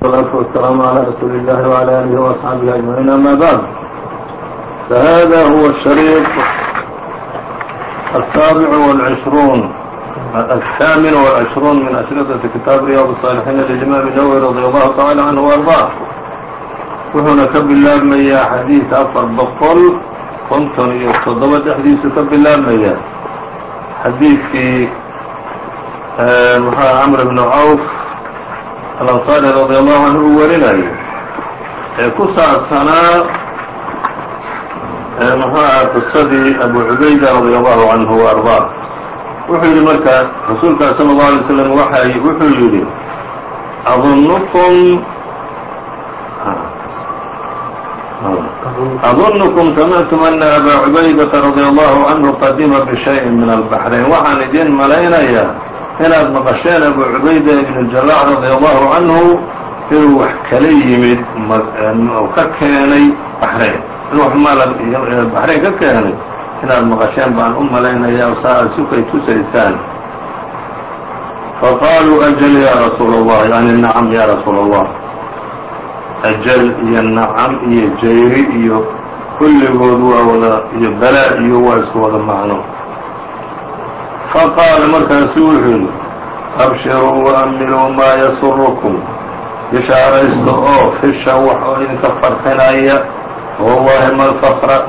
والصلاة والسلام على رسول الله وعلى آله وأصحابه أجمعين أما بعد فهذا هو الشريط السابع والعشرون الثامن والعشرون من أشرطة كتاب رياض الصالحين للإمام النووي رضي الله تعالى عنه وأرضاه wuxuuna ka bilaabmayaa xadiid afar boqol konton iyo toddoba dhexdiisu ka bilaabmaya xadiidkii mxua cmr bn cawf alansaari radi allahu canhu uu warinayo. Ee ku saabsanaa muxuu aha qisadii abu cubayda radi allahu canhu wa ardaa wuxuu yidhi marka rasuulkaa sala اllahu alay slam waxay wuxuu yidhi adunukum adunukum samictum ana abaa cubaydata radi allahu canhu qadima bishayin min albaxrayn waxaan idiin malaynayaa inaad maqasheen abu cubayda ibn jalac radia allahu canhu inuu wax kala yimid u eh, ka keenay baxrayn inuu maal eh, baxrayn ka keenay inaad maqasheen baan u malaynayaa saa aad sukay tusaysaan. Faqaaluu ajl ya rasuul allah yani nacam ya rasuul allah ajal iyo nacam iyo jayri iyo kulligood waa wada iyo balaa iyo waa isku wada macno faqaala markaasu wuxuu yidhi abshiruu waamiluu maa yasurukum bishaaraysta oo fisha wax oo idinka farxinaya wallahi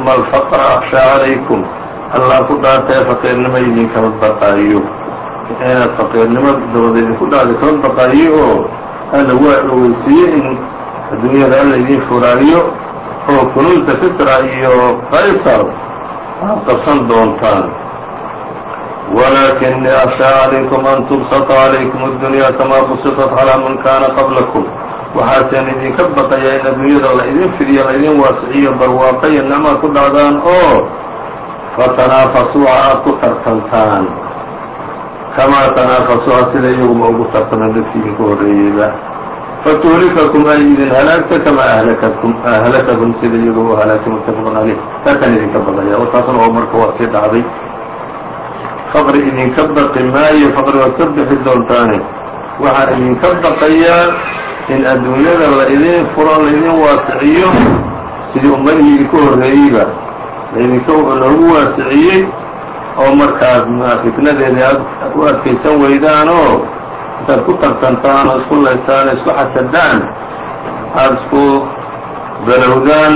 ma lfaqra akshaa calaykum allaan ku dhaartae faqiirnimo idinkama baqaayo inaad faqiirnimo dabada idinku dhaarta kama baqaayo oo alla waa dhoweysiiye in adduunyada alla idiin furaayo oo kunuusta kisra iyo qaysar aad qabsan doontaan walakinii akshaa calaykum an tubsata calaykum اdunyaa kamaa busitat calىa man kaana qablakum waxaaseen idinka baqayaa in adduunyada la idin fidiyo la idin waasiciyo barwaaqo iyo nicmaad ku dhacdaan oo fatanaafasuuha aad ku tartantaan kamaa tanaafasuuha sida iyaguba ugu tartameen dadkii idinku horreeyeyba fatuhlikakum ay idin halaagta kama ahlakakum sida iyagu u halaagtay mutafaqun caleyh taasaan idinka baqaya oo taasna oo marka waa kii dhacday faqri idinka baqi maayo faqri waad ka bixi doontaane. Waxaan idinka baqayaa in adduunyada la idin furo laydin waasiciyo sidii ummadihii idinku horreeyeyba. Laydinka loogu waasiciyey oo markaad fitnadeedii aad u adkaysan weydaan oo intaad ku tartantaan oo isku laysaan isku xasadaan aada isku balowdaan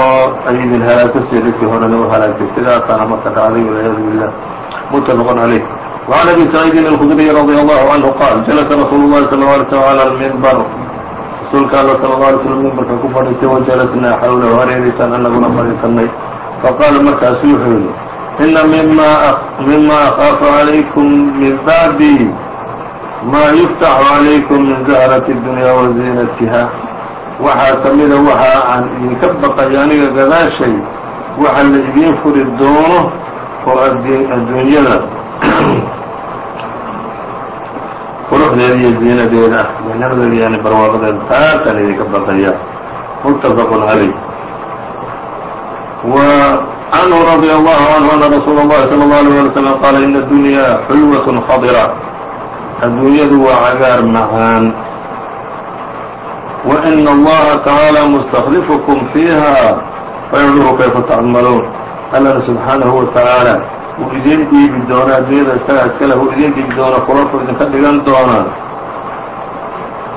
oo ay idin halaagto sida dadkii horena u halaagtay. Sidaasaana marka dhacday walciyaadu billah muttafaqun calayh وعn أbي سعيidi الخdري رضي الله عnه qاal جلسa رasuul الlahi صلى اه عليه وسلم عlى المنbr rasuulka all sلى الله عليه وسلم mimbarka ku fadhiistay وجلسnaa xawlahu hareeraysaan anaguna fadhiisanay faqاala markaasu wuxuu yihi إna mima أخاafu عalayكم min bعdي ma yuftaxu calaykum min zahrati اdunya wa ziinatiha waxaa ka mida waxa aan idinka baqay aniga gadaashay waxa la idiin furi doono oo adduunyada quruxdeeda iyo ziinadeeda ah iyo nabadeeda yani barwaaqadeeda taasaan idinka baqaya muttafaqu calayh وعنه رضي الله عنه أن رsuuل اللhi صلى الله عليه ولي وسلم qال إن الدuنيا حلوة خضرة adduunyadu waa cagaar macaan وإن الlaha تaعالى مستخلفكم فيها فينظر kيfa تعملون allana subxaanahu wa tacaala wuu idin dhiibi doonaa adduunyada isagaa iskale wuu idin dhiibi doonaa kulalku idinka dhigan doonaa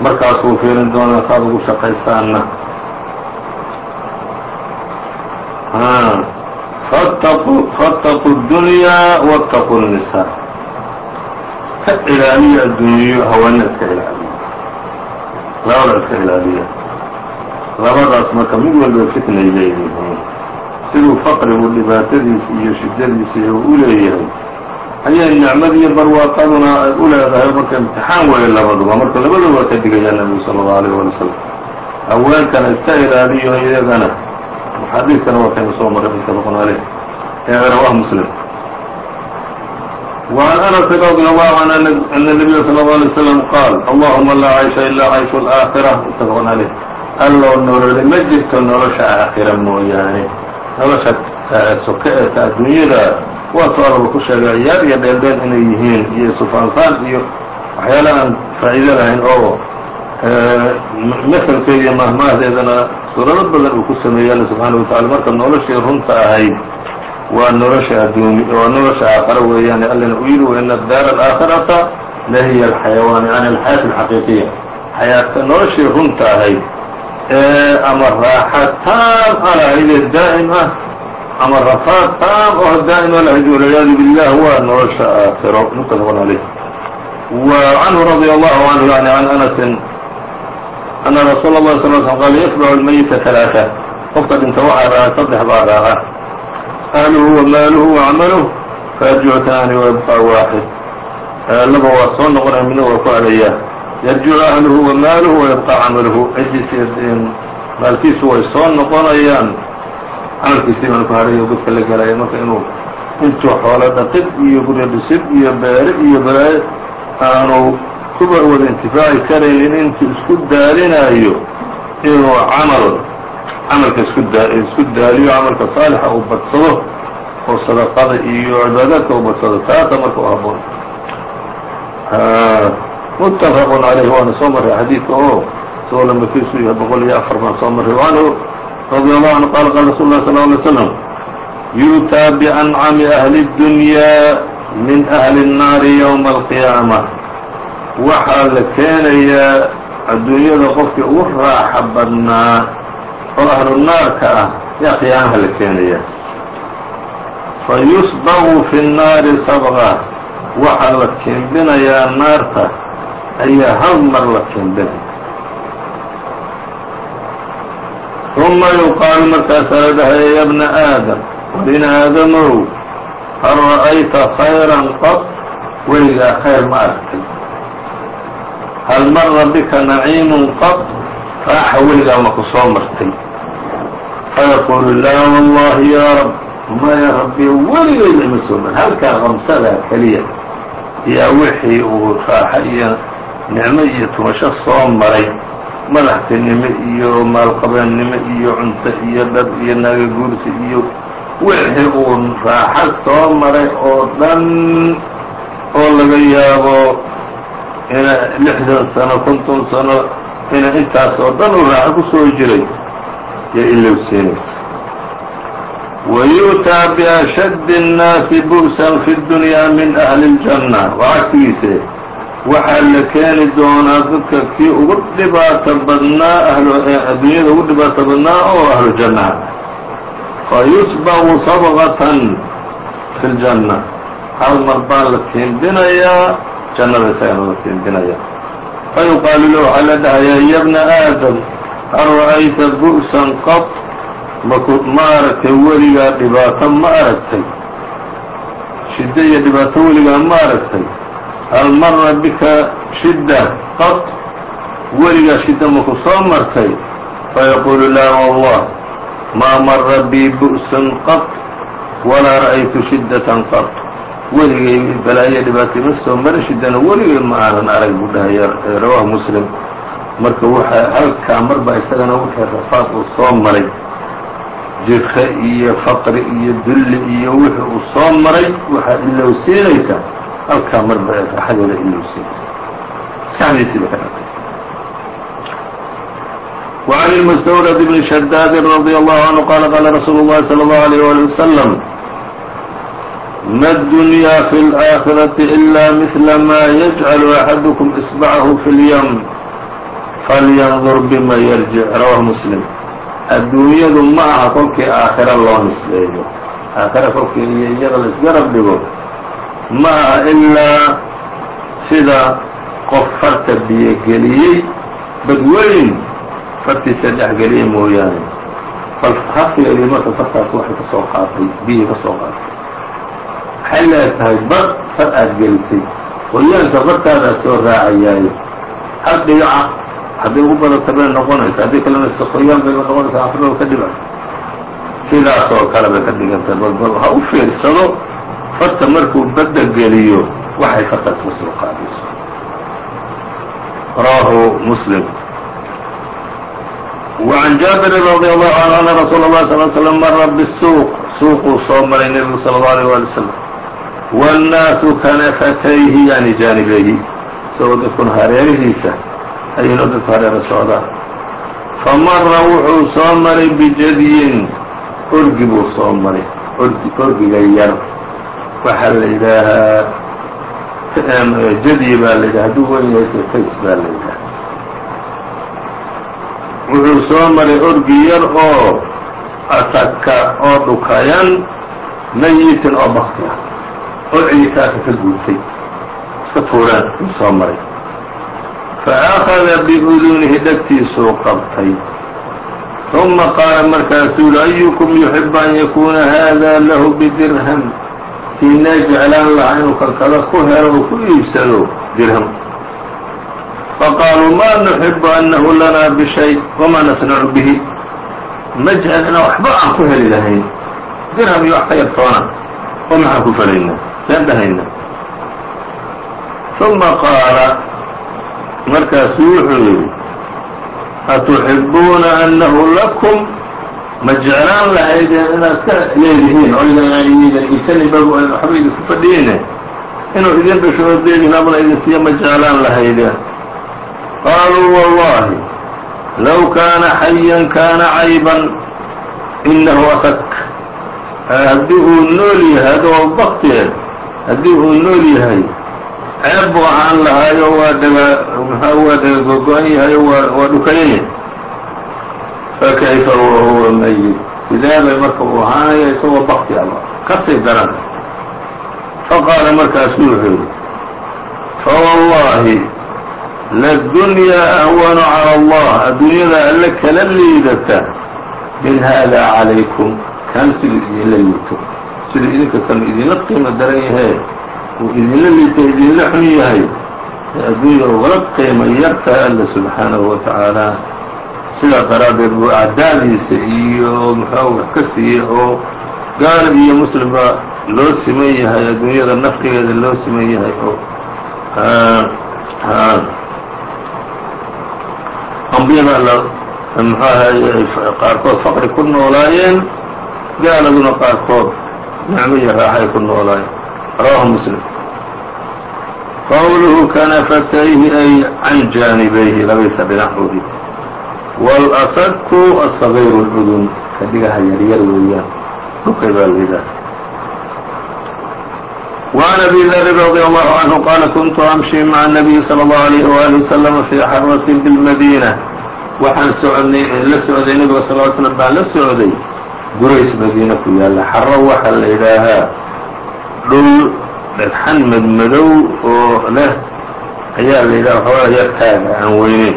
markaasuu fiirin doonaa saad ugu shaqaysaana faاtaquu الdunyaa wاtaquu النisaa ka ilaaliya adduunyo haweena iska ilaaliya labada iska ilaaliya labadaas marka mid walba fitnay leeyihiin siduu faqrigu dhibaatadiisa iyo shidadiisa u leeyahay ayay nicmada iyo barwaaqaduna ay u leedahay marka imtixaan weeye labaduba marka labaduba ka digayaa nebigu sala allau alayh wali wasalam haweenkana iska ilaaliyo iyagana xadiidkana waa kaynu soo maray muttafaqun caleyh ee rawah muslim وعن أنس رضي الله عنه أن النبي صلى الله عليه وسلم قال اللهma لا عيشha إلا عيش الآخرة متفق عليه alloo nolole ma jirto nolosha aakhira mooyaane nolosha soke eeta adduunyada waatuu allaba ku sheegay ciyaar iyo dheeldheel inay yihiin iyo sufaanfaan iyo waxyaala aan faa'iido lahayn oo maselkeeda iyo mahmaahdeedana suurado badan uu ku sameeyey alla subxaana watacala marka noloshii runta ahayd waa nolosha adduumi waa nolosha aakhara weeyaan allana u yidhi waina daara alaakhirata lahiya alxayawaan yani alxayaat alxaqiiqiya. Xayaata noloshii runta ahayd ama raaxa taam aan ahaydee daa'im ah ama rafaad taam oo daa'im aan ahayd walciyaadu billah waa nolosha aakhiro muttafaqun caleyh wa canhu radia allahu canhu yani can anasin ana rasuula اllahi sal sl qaala yatbacu almayita talaata qofka dhinta waxaa raaca saddex baa raaca ahluhu wa maaluhu wa camaluh faarjicu taani wa waaxid laba waa soo noqonaya midna waa ku halayaa yarjicu ahluhu wa maaluhu wayabqa camaluhu. Cidiisi maalkiisu way soo noqonayaan. Camalkiisii baan ku hadhaya o godka la gelaya marka inuu intuu xoolo dhaqid iyo guryo dhisid iyo beere iyo balaayo aanu kuba wada intifaaci karaynin intuu isku daalinayo inuu camal camalka isku isku daaliyo camalka saalixa uu badsado oo sadaqada iyo cibaadaadka uu badsado taasa marka u haboon muttafaqun calayh waana soo marray xadiidka oo isagoo lambarkiisu yahay boqol iyo afar baan soo marray canhu radi allahu canhu qaala qaala rasul lah sal alay slam yu'taa biancami ahli اdunyaa min ahli الnaari ywma alqiyaama waxaa la keenayaa adduunyada qofkii ugu raaxa badnaa oo ahlu naarka ah yaa qiyaamaha la keenaya fayusbaqu fi الnaari sabqa waxaa la kimbinayaa naarta ayaa hal mar la kimbinaya ثuma yuqaalu markaasaa la dhahaya ya bna aadam war aadamow hal ra'ayta khayra qad? Weligaa khayr ma aragtay. Hal mara bika naciimun qad? Raaxa weligaa ma ku soo martay. Fayaquulu laa wallahi ya rab maya rabbi weligayda ima soo mar halkaa qamsadaa keliya. Yaa wixii uu raaxo iyo nicmo iyo tumasho soo maray madaxtinimo iyo maalqabeennimo iyo cunto iyo dhar iyo naaga guursi iyo wixii uu raaxo soo maray oo dhan oo laga yaabo ina lixdan sano konton sano ina intaas oo dhan uu raaxo ku soo jiray yay ilowsiinaysa ويؤتىa بأشhد الناaس بؤسا في الدuنيا min أهلi الجنة waa cagsigiise waxaa la keeni doonaa dadka kii ugu dhibaato badnaa adduunyada ugu dhibaato badnaa oo ahlu jannaha fayusbqu sabqatan fi ljanna hal mar baa la tiindinayaa jannada isagaa looga tiindinaya fayuqaalu lahu waxaa la dhahayaa ya bna aadam hal ra'ayta bu'san qab? Maku ma aragtay weligaa dhibaato ma aragtay. Shiddo iyo dhibaato weligaa ma aragtay hal mara bika shidda qad weligaa shidda maku soo martay fayaquulu laa wallah maa mara bii bu'sun qad walaa ra'aytu shiddatan qad weligay balaayo dhibaato ima soo marin shiddana weligay ma aanan arag buu dhahaya rawaahu muslim marka waxa halkaa marbaa isagana wixii rafaad uu soo maray jirka iyo faqri iyo dulli iyo wixii uu soo maray waxaa ilowsiinaysa halkaa marba ee raaxadeeda ilowsiinaysa maskaxdiisiiba ka dhaqaysa وعن المستورد بن شداد رضي الله عنه قال قال رsuuل اللhi صلى الله عليه ولي وسلم ما الدنيا في الآخرة إلا مثل ما يجعل أحدكم إصبعه في اليم فلينظر بma يرجع رواه مسلم adduunyadu ma aha kolkii aakhira loo nisbeeyo aakhira kolkii iyo iyada la isgarab dhigo ma aha ilaa sida qof farta biyogeliyey badweyn fartiisa dhexgeliyey mooyaane. Bal ha fiiriyo marka fartaas waxay ka soo qaatay biyihii ka soo qaatay. Waxay leeg tahay bar far aad gelisay qoyaanka fartaadaa soo raacayaayo hal dhigaca hadday ugu badata bay noqonaysa haddii kalena iska qoyaan noqonaysa afriba ka dhiba sidaas oo kale bay ka dhigantay bal bal ha u fiirsado farta markuu badda geliyo waxay fartaas ka soo qaadayso rawaahu muslim وعن جابر رضي الله عنه أن رsuuل الله صل ل سلم mra bالsuuq suuquu soo maray nebigu slى الله عليه وaلي وسلم والناasu kanafatayhi yani jaanibayhi isagoo dadkuna hareerihiisa ayayna dadka hareero socdaan famara wuxuu soo maray bijadyin orgi buu soo maray orgi orgiga yar waxaa la yidhaahaa jadyi baa la yidhaha hadduu wen yahay setays baa la yidhaha wuxuu soo maray orgi yar oo asaka oo dhukayan mayitan oo bakti ah oo ciisaaka ka guurtay iska tuuraan uu soo maray. Fa akhada biudunihi dhegtiisuu qabtay. ثuma qaala markaasuu yuli ayukum yuxibu an yakuuna hada lahu bidirham? Kiinee jeclaan lahaa inuu kalkada ku helo uu ku iibsado dirham. Faqaaluu ma nuxibu anahu lanaa bishay wama nasnacu bihi. Ma jecel inaan waxba aan ku heli lahayn. Dirham iyo wax ka yartoona oo maxaan ku falaynaa seen dhahayna ثuma qaala markaasuu wuxuu yidhi atuxibuuna annahu lakum ma jeclaan lahaydeen inaad ka leedihiin oo idan iibsaninba waxba idinku fadhiyine inuu idin dhasho oo deedinaabuna idin siiya ma jeclaan lahaydeen qaaluu wallahi low kaana xayan kaana cayban inahu asak. Haddii uu nool yahay adoo baktiye haddii uu nool yahay ceeb buu ahaan lahaayo waa dhaga mxua waa dhaga gogo-an yahayo waa dhukayanye fakayfa wahuwa mayit sidee bay marka uu ahaanaya isagoo bakti aba ka sii daran faqaala markaasuu wuxuu yidhi fawallahi ladunyaa ahwanu cala allah adduunyada alle kala liidata min hada calaykum kan siduu idinla liito siduu idinka kanu idinla qiimo daran yahe uu idinla liita idinla xun yahay ee adduunya ugala qiimo yartahay alla subxaanahu wa sidaa daraaddeed buu acdaadiisa iyo muxuu wax ka siiyey oo gaal iyo muslimba loo siman yahay adduunyada nafqigeeda loo siman yahay oo ambiyada alla muxuu ahaye ay qaarkood faqri ku noolaayeen gaaladuna qaarkood nicmo iyo raaxay ku noolaayeen. Rawahu muslim. Qowluhu kanafatayhi ay can jaanibayhi labaysa dhinaxoodii wاlأsaku aلصغيr اlcudun ka dhigaha yaryar weeyaan dhukay baa la yidhaha وعn أbي dr رضي الله عnه qال كنت أمشي mع النبي صلى الله عليه وaلي وسلم في xرة بالمdينة waxaan socnay la socday nebiga sl ل sلم baan la socday gurays madiina ku yaalla xaro waxaa la yidhaahaa dhul dhagxan madmadow oo leh ayaa la yidhaha xoogaa yar taaga aan weyneyn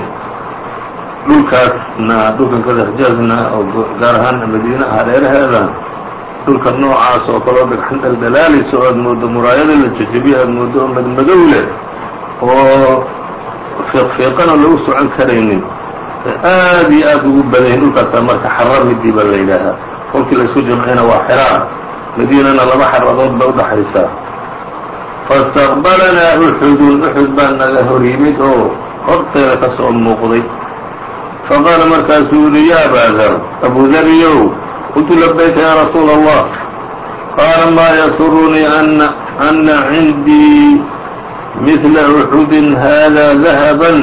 dhulkaasna dhulkan kada xijaazna oo gaar ahaan madiina hareeraheeda dhulka noocaas oo kaleo dhagxan dhaldhalaalaysa oo aad mooddo muraayada la jejebiya aad mooddo oo madmadow leh oo fiiqfiiqana lagu socon karaynin. Aad iyo aad ugu badan dhulkaasaa marka xara midii baa la yidhaahaa. Kolkii la isku waa xiraan madiinana laba xaradood bay udhaxaysaa faاstaqbalanaa uxudun uxud baa naga hor yimid oo horteeda ka soo muuqday faqaala markaasuu yidhi ya abaa dar abu daryow qultu labayka ya rasuula allah qaala maa yasurunii ana cindii midla uxudin hada dahaban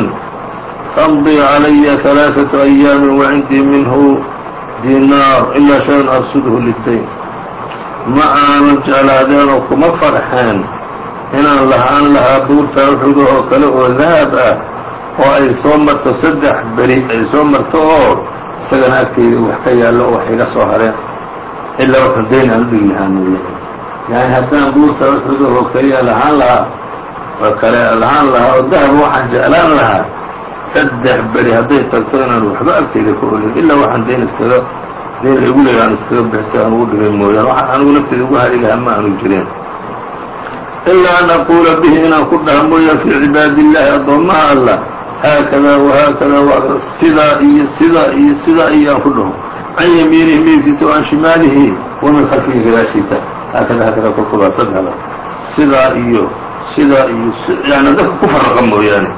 tamdi calaya alaaثaةu ayaami wa cindii minhu dinaar ilaa shayan arsudhu lidayn ma aanan jeclaadeen oo kuma farxeen inaan lahaan lahaa buurtaa uxud oo kale oo dahab ah oo ay soo marto saddex beri ay soo marto oo isagana agtayda wax ka yaallo oo wax iga soo hareen. Ilaa wuxuu dayn aan u dhigi lahaa mooye yani haddaan buurta uxuda oo keliya lahaan lahaa oo kale lahaan lahaa oo dahab waxaan jeclaan lahaa saddex beri hadday tagto inaan waxba agtayda ka olin ilaa waxaan dayn iskaga dayn laigu leeya aan iskaga bixistay aan ugu dhigay mooyaan waxaan anigu nafteyda ugu hari ma aanu jirin ilaa an aquula bihi inaan ku dhaha mooyaan fii cibaadi illaahi addoommaha allah haakada wahaakada sidaa iyo sidaa iyo sidaa iyo aan ku dhaho can yamiinihi midigtiisa wa can shimaalihi wa min khalfihi gadaashiisa haakada haakada kolkubaa saddexda sidaa iyo sidaa iyo yani dadka ku faraqa mooyaane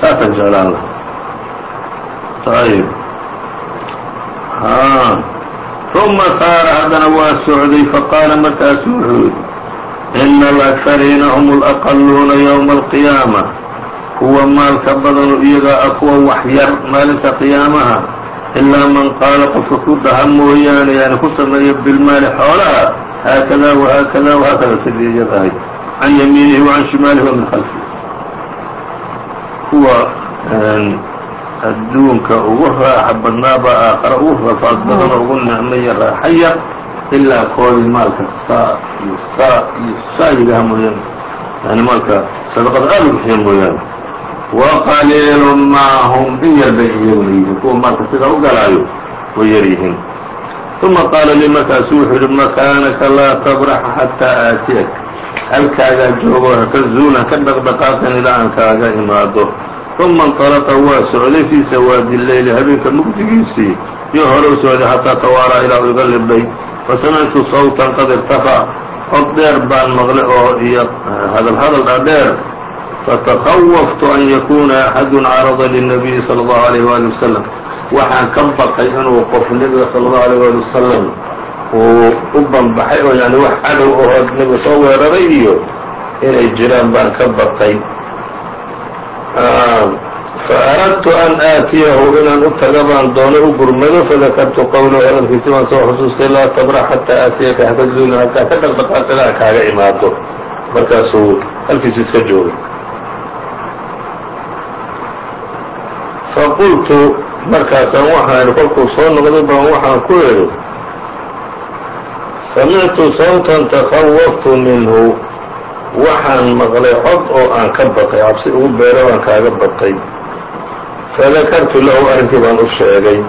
saasaan jeclaan laha ayb ثuma saara haddana waa socday faqaala markaasu wuxuu yidhi ina alأkariina hm اlأqaluuna ywma اlqiyaama kuwa maalka badanu iyagaa ah kuwa wax yar maalinta qiyaamaha ilaa man qaala qofka ku dhaha mooyaane yani ku sameeya bilmaali xoolaha haakada wahaakada wahaakada sidii iyada ahayd can yamiinihi wacan shimaalihi wa min khalfihi kuwa adduunka ugu raaxa badnaaba aakhare ugu rafaad badanoo ugu nicmaya raaxaya ilaa koodii maalka saa iyo saa iyo saa yidhaha mooyaane. Yani maalka sadaqada aada u bixiya mooyaane qaliilu maahum in yar bay iyaguna yihiin kuwa maalka sidaa u galaayo way yar yihiin uma qaala lii markaasu wuxuu yihi makaanaka laa tabraxa xataa aatiyak halkaagaa joogo haka zuulan ka dhaqdhaqaaqan ilaa aan kaaga imaado uma اnطalaqa waa socday fii sawaadi leyli habeenka mugdigiisii iyo hore u socday xataa tawaaraa ilaa u iga libdhay fasamictu sawtan qad irtafac cod dheer baan maqlay oo iyo hadal hadal dha dheer fatakawaftu an yakuna axadu carada lلnabiyi salى اllahu عalيyh wali wasalam waxaan ka baqay inuu qof nebiga salى اllahu عalيh wali wasalam uu u banbaxay oo yani wax cadow ahoo nebiga soo weeraray iyo inay jiraan baan ka baqay faaradtu an aatiyahu inaan u taga baan doonay u gurmado fadakartu qowlahu hadalkiisi baan soo xusuustay laa tabrax xataa aatiyaka haka zuulin halkaa ka dhaqdhaqaaq ilaa kaaga imaado markaasuu halkiisi iska joogay faqultu markaasaan waxaan kolkuu soo noqday baan waxaan ku idhi samictu sawtan takhawaftu minhu waxaan maqlay cod oo aan ka baqay cabsi ugu beero aan kaaga baqay fadakartu lahu arrinkii baan u sheegay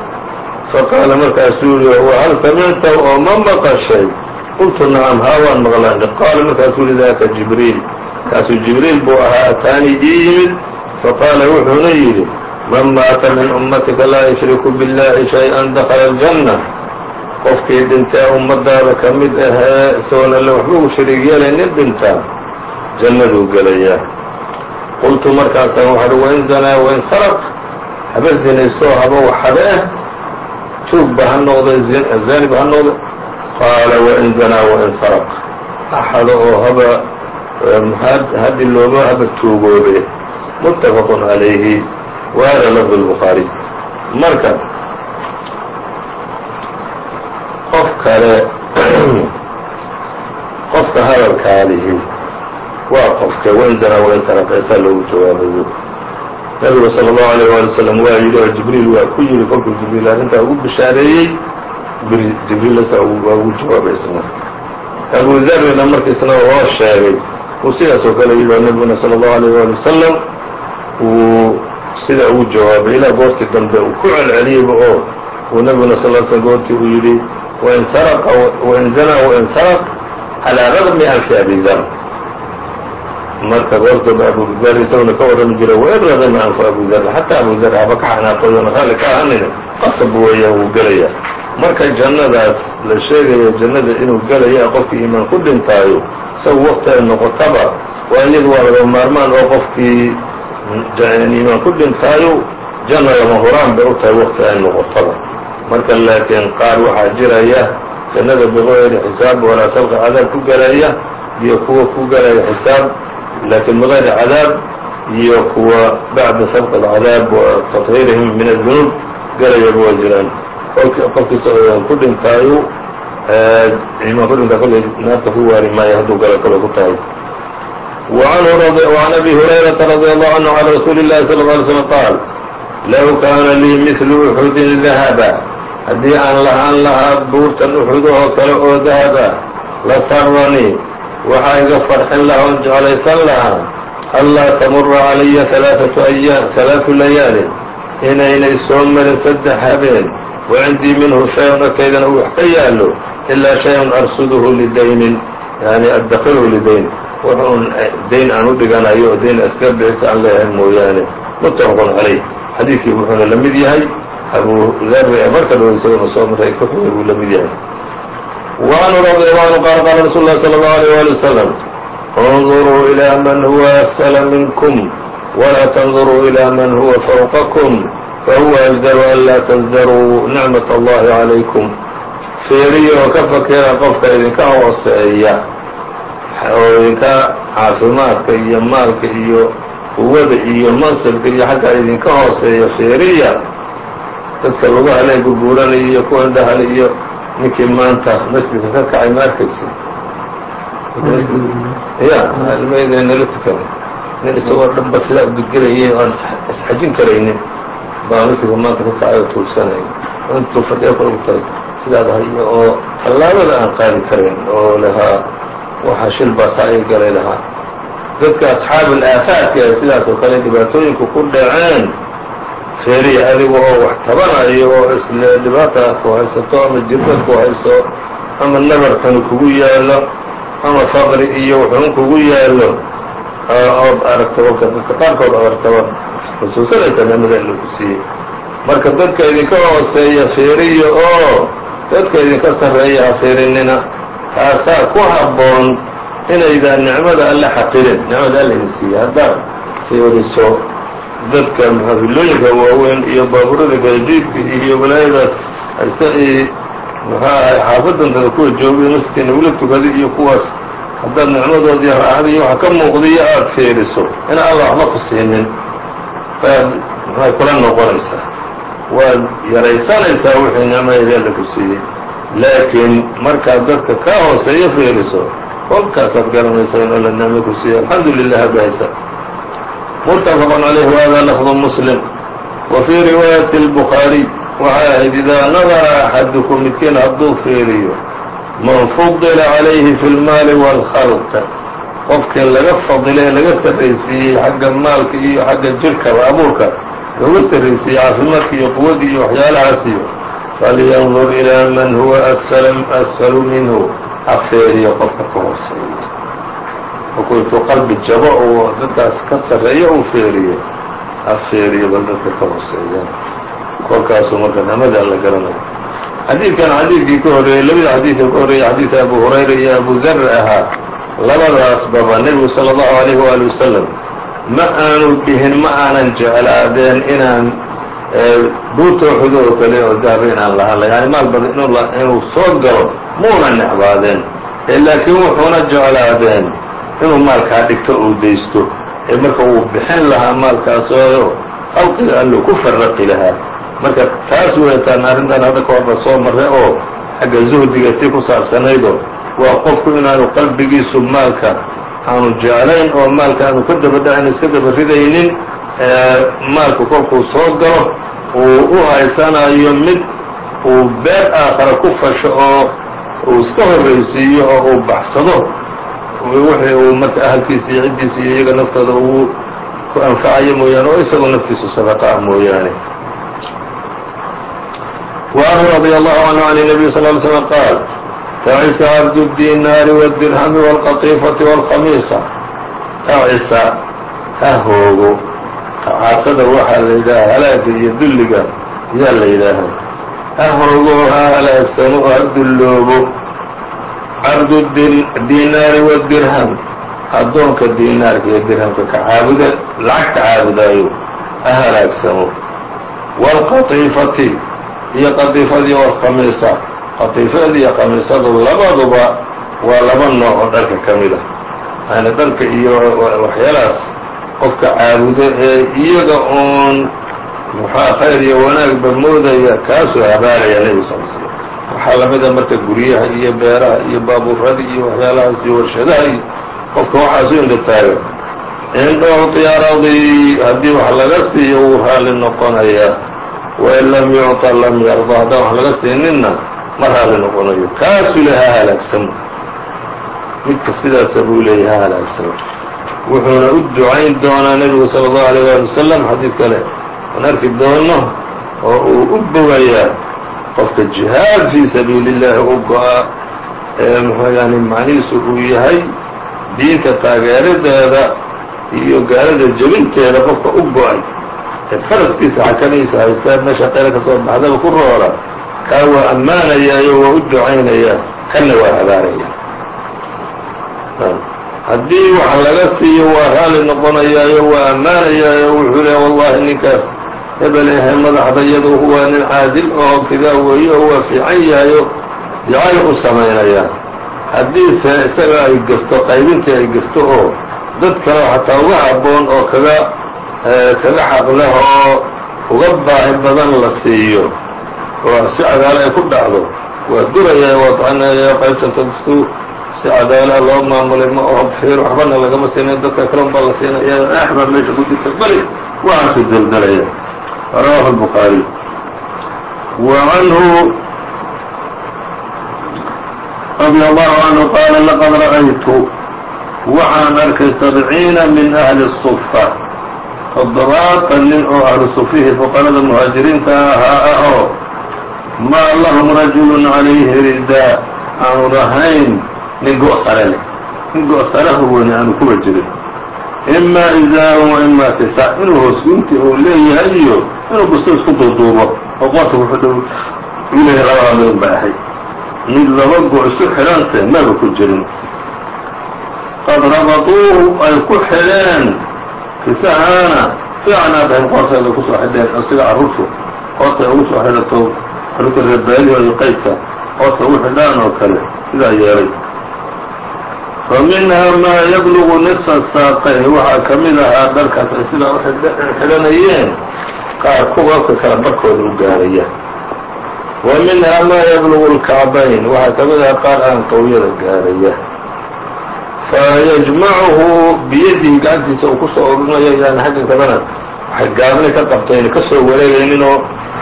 faqaala markaasuu yihi wahal samictahu oo ma maqashay qultu nacam haa waan maqlaan qaala markaasuu yihi daka jibriil kaasuu jibriil buu ahaa ataanii ii yimid faqaala wuxuuna yidhi man maata min ummatika laa yushriku biاllahi shay-an dakala aljanna qofkii dhintee ummadaada ka mid ahee isagoon alle waxba u shariig yeelaynin dhintaa jannaduu gelayaa qultu markaasaan waxahi wain zanaa wain saraq haba zinaysto haba waxade eh tuugba ha noqday zaaniba ha noqday qaala wain zanaa wain saraq axado oo haba haddi looba haba tuugoobe muttafaqun calayhi waana lafdu lbukhaariy marka qof kale qofka hadalkaadihi waa qofke wain zanaa wain saraq eesaa loogu jawaabayo nabigu salى الlahu عalيه wali wslam waa yidhi oo jibriil waa ku yidhi kolkuu jibriil arrintaa ugu bishaareeyey jibriilsa waa ugu jawaabay isna abu darrina markiisna loo sheegay uu sidaas oo kale yidhi oo nabiguna salى الlahu عalيه wali wasalam uu sidaa ugu jawaabay ilaa goortii dambe uu ku celceliyeyba oo uu nabiguna sal l sl goortii uu yidhi wain zanaa wain sarq calىa ragmi anfi abi dar. Marka goortooba abu dar isaguna ka warrami jiray wain ragima anfu abu dar? Xataa abu dar haba ka xanaaqoyona raalli ka ahanin qasab weeya wuu gelaya marka jannadaas la sheegayo jannada inuu gelaya qofkii iimaan ku dhintaayo isagu waqti ay noqotaba waa iyadu waa laga maarmaan oo qofkii iimaan ku dhintaayo? Janna lama huraan bay u tahay waqti ay noqotaba. Marka laakiin qaar waxaa jiraya jannada bigayri xisaab walaa sabqa cadaab ku gelaya iyo kuwa ku gelaya xisaab laakiin bigayri cadaab iyo kuwa bacda sabq alcadaab wa taطhiirihim min adunuub gelayaba waa jiraan qofkiisa ku dhintaayo imaan ku dhintaa kolley naarta ku waari maayo hadduu galo kale ku tahay وعn أbي هuريرaةa رضي الله عنه عن رsuuل الlahi صلى الله عليه وسلم qاaل low kaana lii mثlu أxudin dahaba haddii aan lahaan lahaa buurtan uxud oo kale oo dahaba la saranii waxaa iga farxin lahaa oon jeclaysan lahaa anlaa tamura calaya ثaلaaثu layaalin inaynay soo marin saddex habeen وacindii minhu shay-un agtaydana uu wax ka yaalo ilaa shay-un arsuduhu lidaynin yani adakilhu lidayn wuxuun eh, dayn aan u dhiganayo dayn iska bixiso aan leeyahay mooyaane. Mutafaqun caleyh xadiidkii wuxuuna la mid yahay abu darri ee marka dhow isaguna soo maray ka fogay buu la mid yahay. Waanu radiyallahu anhu qaala qaala rasuulu llahi sala allahu alيyh wali wasalam اnduruu ilaa man huwa asfala minkum walaa tanduruu ilaa man huwa fawqakum fahuwa ajdaru an laa tasdaruu nicmat allahi calaykum feeriya oo ka fakera qofka idinka hooseeya idinka caafimaadka iyo maalka iyo quwada iyo mansabka iyo xagga idinka hooseeya feeriya dadka lugaha le gurguuranaya iyo kuwa indhahale iyo ninkii maanta masjidka ka kacay ma arkaysa ya ilmeyda nala tukanay nin isagoo dhanba sidaa udgelaya o aan isxajin karaynin baa masjidka maanta ka kacay oo tuursanaya intuu fadhiya kolta sidaad hayo oo tallaabada aan qaadi karayn oo lahaa waxaa shil baa saa ii galay lahaa. Dadka asxaabul aafaadka ee sidaas oo kale dhibaatooyinku ku dhaceen feeriya adiga oo wax tabanayo oo isle dhibaata ku haysato ama jirbad ku hayso ama nabarkan kugu yaalo ama faqri iyo wuxuun kugu yaalo ood aragto kolka dadka qaarkood ood aragtaba xusuusanaysa nicmada ila ku siiyey. Marka dadka idinka hooseeya feeriya oo dadka idinka sarreeya ha feerinina taasaa ku habboon inaydaan nicmada alle xaqirin nicmada alla idin siiya haddaad feeriso dadka hillooyinka waaweyn iyo baaburada gajiibka iyo walaayadaas muxuu ahay xaafadantada kuwa joogay masjidka nagula tukaday iyo kuwaas. Haddaad nicmadoodii raaxda iyo waxa ka muuqdiyo aada feeriso in alla waxba ku siinin baad maxay kula noqonaysaa? Waad yaraysanaysaa wixii nicmadeedii alla ku siiyey laakiin markaad dadka ka hooseeyo fiiriso kolkaasaad garanaysa in alla ku siiya alxamdu lilah bahaysa muttafaqun calayhi wahada lafdu muslim. Wa fii riwaayati اlbukhaariy waxay ahayd idaa nadara axadukum midkiin hadduu fiiriyo man fudila calayhi fi lmaali wاlkhalq qofkii laga fadilay ee laga sarraysiiyey xagga maalka iyo xagga jirka abuurka looga sarraysiiyey caafimaadka iyo quwadii iyo waxyaalahaasiyo iyo falyanظur إilىa man huwa أsfl minhu ha feeriyo qofka ka hooseeya markuu intuu qalbi jabo oo dadkaas ka sarreeyo uu feeriyo ha feeriyo bal dadka ka hooseeya kolkaasuu marka nicmada alla garanayo xadiidkan xadiidkii ka horreeyey labada xadiidka ka horreeyey xadiidka abu hurayra iyo abu dar ahaa labadaasbaba nebigu salى الlahu عalayh waali wasalam ma aanu dhihin ma aanan jeclaadeen inaan buutooxudo oo kale oo dahaba inaan lahaan yani maal badan inuu soo galo muuna necbaadeen. Laakiin wuxuuna jeclaadeen inuu maalkaa dhigto uu daysto. Ee marka uu bixin lahaa maalkaasoo halqiga allu ku faraqi lahaa. Marka taas weetaan arrintan hadda ka horba soo marray oo xagga zuhdiga tii ku saabsanaydoo waa qofku inaanu qalbigiisu maalka aanu jeclayn oo maalka aanu ka daba dhacin iska daba ridaynin maalku kolkuu soo galo uu u haysanayo mid uu beer aakhara ku fasho oo uu iska horraysiiyo oo uu baxsado wixii uu marka ahalkiisa iyo ciddiisa iyo iyaga naftooda uu ku anfacayo mooyaane oo isagoo naftiisu sadaqa ah mooyaane وعنه رضي الله عنه عن النبي صلى اه عليه وسلم قال تعس عبد الديناar والدرهم والقطيفة والkhميiصة تعisa ha hoogo xaasada waxaa la yidhaha halaaga iyo dulliga ayaa la yidhaahaa ha hoogo ha halaagsano oo ha dulloobo cabdu dinaari wadirham addoonka dinaarka iyo dirhamka ka caabuda lacagta caabudaayo ha waalqatiifati iyo qatiifadii walkhamiisa qatiifada iyo khamiisadu labaduba waa laba nooc oo dharka ka mid ah. Yani dharka iyo waxyaalahaas qofka caabudo ee iyaga uun muxua khayr iyo wanaagba moodaya kaasuu habaaraya nebigu sal slm waxaa lamida marka guryaha iyo beeraha iyo baabuurada iyo waxyaalahaas iyo warshadaha iyo qofka waxaasu indha taago in ucطiya radii haddii wax laga siiyo wuu raalli noqonayaa. Wain lam yucطa lam yarda haddaan wax laga siininna ma raalli noqonayo. Kaasuu le ha halaagsamo midka sidaasa buu leeya ha halaagsamo wuxuuna u ducayn doonaa nebigu salى الlahu عalيه wali wasalam xadiid kale aan arki doono oo uu u bogayaa qofka jihaad fii sabiili اllahi u go-a ee mxuu yani macnihiisu uu yahay diinta taageeradeeda iyo gaalada jebinteeda qofka u go-ay ee faraskiisa xakamihiisa haystaa meesha qayla ka soo baxdaba ku roora kaa waa ammaanayaayo waa u ducaynayaa kanna waa habaaraya haddii wax laga siiyo waa raali noqonayaayo waa ammaanayaayo wuxuu leeya wallahi ninkaas hebel ehe madaxda iyadu waa nin caadil oo kidaa weeye oo waa fiican yahayo ducay u samaynayaa haddiise isaga ay gefto qaybintii ay gefto oo dad kale xataa uga habboon oo kaga kaga xaq leh oo uga baahi badan la siiyo oo si cadaala ay ku dhacdo waa duraya waa taxanaya qaybta dadku si cadaala loo maamulay ma oo fiir waxbana lagama siinayo dadka kale un baa la siinaya eex baa meesha ku jirta bali waxaasu daldalaya rawahu الbukhaarي wa canhu radي allahu canhu qaala laqad ra'aytu waxaan arkay sabciina min ahli الصufa toddobaatan nin oo ahlu sufihii fuqarada muhaajiriinta ahaa ah oo maa lahum rajulu calayhi ridaa aanu lahayn nin go-sare leh. Nin go-sare huwani aanu kuba jirin imaa izaarun wa imaa kisa inuu hoosgunti uu leeyahay iyo inuu busto isku duuduubo oo qoorta wuxuu leeyahay labada midun bay ahayd mid laba go isu xidhante maba ku jirin. Qad rabaduuhu ay ku xidheen. Kisahaana fiicnaa bahayn qoorteeda ku soo xidheen oo sida carruurtu qoortay ugu soo xidhato carruurta reebaaliho iyo qaydka qoorta ugu xidhaan oo kale sidaa yeelay fa maa yablugu nisa saaqayni waxaa ka mid ahaa dharkaas sidaa u xidhanayeen. Qaar kuwabka kala barkooda u gaaraya. Wa minhaa maa yablugu lkacbayn waxaa ka mid ahaa qaar aan qawyada gaaraya. Fayajmacuhu biyadihi gacantiisa uu ku soo ururinayo yani xagga kadana waxay gaabnay ka qabtayna ka soo wareegaynin oo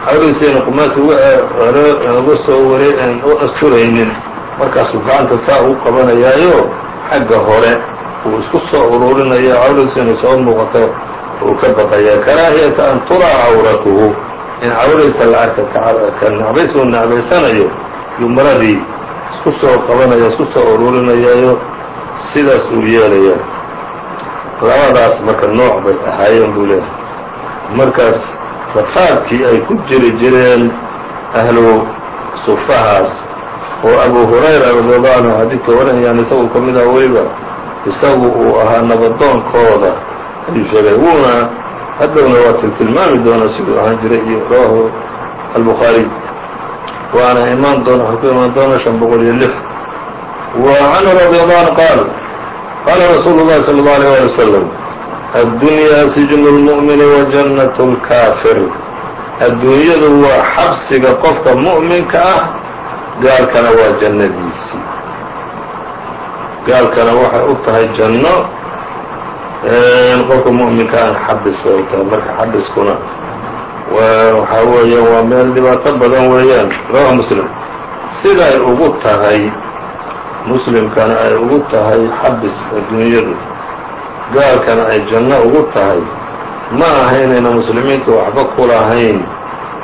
xawliisayna qumaadka uga soo waree u asturaynin markaasuu gacanta saa ugu qabanayaayo xagga hore uu isku soo ururinaya cawradiisana soo muuqato uu ka baqaya karaahiyata an turaa cawratuhu. In cawradiisa la arka ka nacbays uu nacbaysanayo yuu maradii isku soo qabanaya isku soo ururinayaayo sidaas uu yeelaya labadaas marka nooc bay ahaayeen buu leehay markaas rafaadkii ay ku jiri jireen ahlu sufahaas oo abu hurayra radiallahu canhu xadiidka waranayaan isagu ka mid ah weliba isagu uu ahaa nabadoonkooda ayuu sheegay wuuna haddowna waa tiltilmaami doona siduu ahaan jiray iyo rawahu albukhaariy waana imaan doona ku imaan doona shan boqol iyo lix. Wa canhu radi allahu anhu qaal qaala rasuulu llahi sala allau alيyh ali wasalam addunyaa sijnu lmu'mini wa jannat lkaafir adduunyadu waa xabsiga qofka mu'minka ah gaalkana waa jannadiisii gaalkana waxay u tahay janno qofka mu'minka aan xabis bay u tahay. Marka xabiskuna waxaa weeyaan waa meel dhibaato badan weeyaan. Rawahu muslim. Siday ugu tahay muslimkana ay ugu tahay xabis adduunyadu. Gaalkana ay janno ugu tahay. Ma aha inayna muslimiintu waxba ku lahayn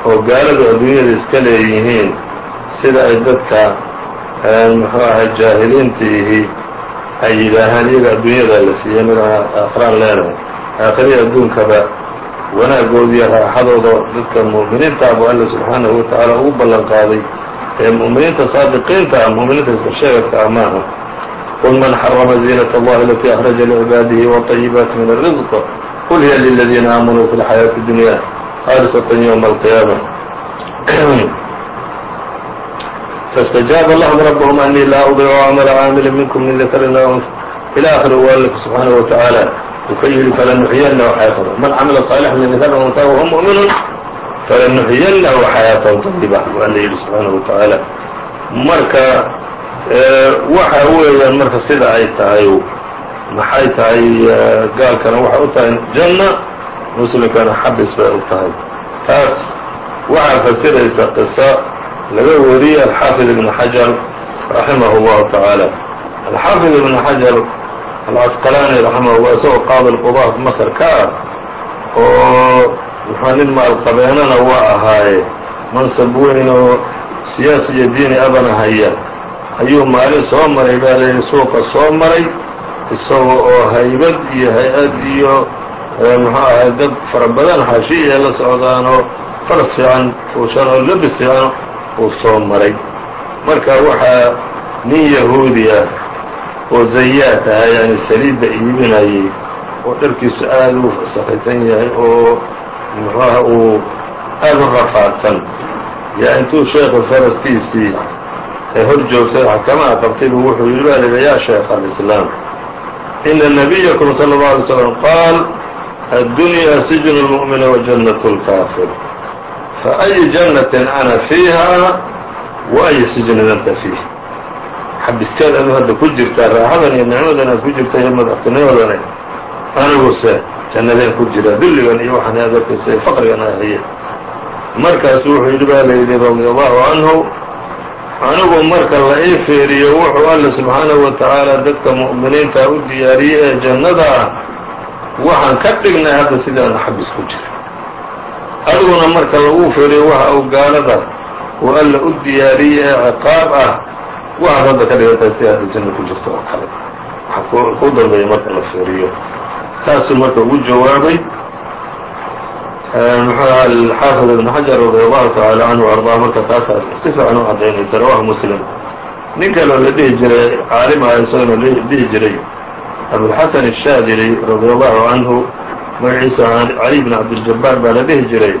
oo gaaladu adduunyada iska leeyihiin sida ay dadka muxuu ahay jaahiliintiihi ay yidhaahaan iyaga adduunyada la siiyey mid aakhiraan leenahay aakhiriya adduunkaba wanaagooda iyo raaxadooda dadka mu'miniinta abu alla subxaanahu wa tacaala ugu ballan qaaday ee mu'miniinta saadiqiinta ah mu'miniinta iska sheegadka ah maaha qul man xarama ziinaة اllahi alatii akhraja lcibaadihi wطayibaati min الrizq qul hiya liladiina aamanuu fi اlxayaaةi اdunya khاalisة ywma alqiyaama faاstajaaba lahum rabhm anii laa udiicu cmla caamili minkum min dakarin aw unsa ilى akhiri u alku subxaanaه wa tacaala uu ka yihi falanuxyinahu xayata man camila صaalixا min dakarin unsa whuwa muؤmin falanuxyinahu xayaaةan طayiba bu alla yihi subxaanaه wa tacaala marka waxa weeyaan marka sida ay tahay maxay tahay gaalkana waxay u tahay janna muslimkana xabis bay u tahay taas waxaa fasiraysa qiso laga wariyey alxaafid ibn xajar raximah اllahu tacaala alxaafid ibn xajar alcasqalaani raximahullah isagoo qaadi lqudaa masr ka ah oo muxua nin maalqabeenana waa ahaaye mansab weyn oo siyaasi iyo diini abana haya ayuu maalin soo maray baa layidhi suuqa soo maray isaga oo haybad iyo hay'ad iyo muxuu ahay dad fara badan xaashiya la socdaanoo faras fiican fuushan oo labis fiican uu soo maray marka waxaa nin yahuudi ah oo zayaad ah yani saliidda iibinayay oo dharkiisu aad u sakaysan yahay oo muxuaha uu aad u rafaadsan yaa intuu sheekha faraskiisii ee hor joogtay xakamaha qabtay buu wuxuu yidhi baa lihi yaa sheekh alislaam إن نبيكم صلى الله عليه وسلم قال الدنيا سجن المؤمن وجنة الكافر فأي جنة أنا فيها وأي سجن أنت فيه xabiskeed adu hadda ku jirtaa raaxadan iyo nicmadan aad ku jirta iyo madaxtinimadani aniguse jannadeen ku jira dulligan iyo waxaan aad arkaysa faqrigan ahaya markaasu wuxuu yidhi baa layidhi radia allahu canhu anigu marka la ii fiiriyo wuxuu alla subxaanahu wa tacaala dadka mu'miniinta u diyaariyey ee jannada ah waxaan ka dhignay hadda sidaan xabis ku jira adiguna marka lagu fiiriyo waxa uu gaalada uu alla u diyaariyey ee ciqaab ah waxaad hadda ka dhigantahay si aad janno ku jirto oo kale. Waxa ku dambeeya marka la fiiriyo saasuu marka ugu jawaabay. Muxuu aha alxaafid ibn xajar radi allahu tacaala canhu ardaa marka taasaa si fiican u cadaynaysa rawahu muslim. Nin kaloo la dhihi jiray caalim ah isagona dhihi jiray abulxasan الshaadili radi allahu canhu magaciisa cali bn cabdiljabaar baa la dhihi jiray.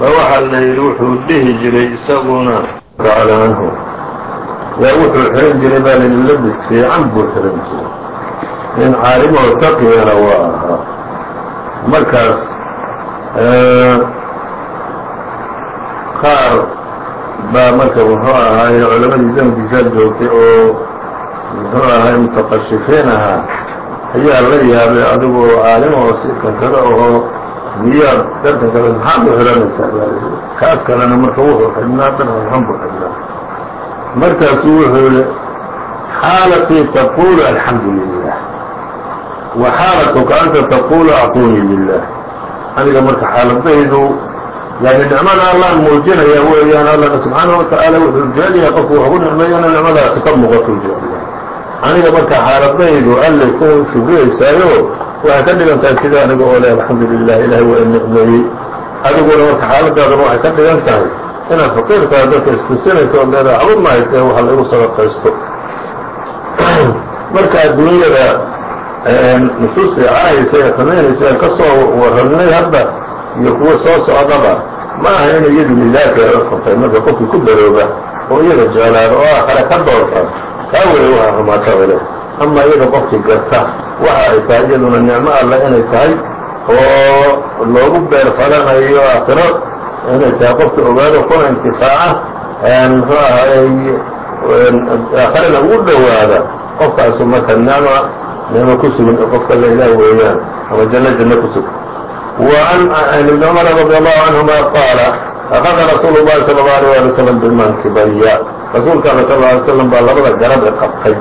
Ba waxaa la yidhi wuxuu dhihi jiray isaguna canhu yaa wuxuu xihan jiray baa la yidhi labis fiican buu xihan jiray. Nin caalimoo taqiyana waa ahaa. Markaas qaar baa marka muxuu ahaay culamadii zamankiisaa joogtay oo muxuu ahaay mutaqashifiin ahaa ayaa la yaabay adigoo caalimo oo si kankada oo miyaad dharkan kale maxaad u xihanaysaa kaas kalena marka wuxuu xidhnaa dhan xun buu xidhnaa. Markaasuu wuxuu yihi xaalatii taqulu alxamdu lilah wa xaalatuka anta taqulu acطunii lilah aniga marka xaaladaydu yani nicmada allaan muujinaya weeyaan allana subxaanaه watacaala wuxuu jecel qofku wax ina nicmadaasi ka muuqato jecel aniga marka xaaladaydu allay ku shubriyaysaayo waxay ka dhigan tahay sida aniga oo le alxamdu lilah ilahay waa nicmeeyey adiguna marka xaaladaaduna waxay ka dhigan tahay inaad faqiirkaa dadka istusinayso oo leedaha waxba ma hayse waxa laygu sadaqaysto marka adduunyada nusuusta caayaysa ee xumaynaysa ee ka soo warramnay hadda iyo kuwa soo socdaba ma aha inay iyadu lilaahkeeda xuntay marka qofkii ku darooba oo iyada jeclaado oo aakhare ka doorta taa weeye waxa xumaata ole ama iyada qofkii garta waxa ay tahay iyaduna nicmo alla inay tahay oo loogu beer falanayo aakhiro inay tahay qofka ogaado kuna intifaaca muxuu ahaay aakharena ugu dhowaada qofkaasu marka nicma nicmo ku sugan qofka la ilaah weeyaan ama janno janno ku sugan وعن بن cمر رضي الله عنهma qاaل أخذa رsuuل الlahi صلى الله عليه ولي وسلم بmankibaya rasuulka al sal ly slam baa labada garab e qabtay.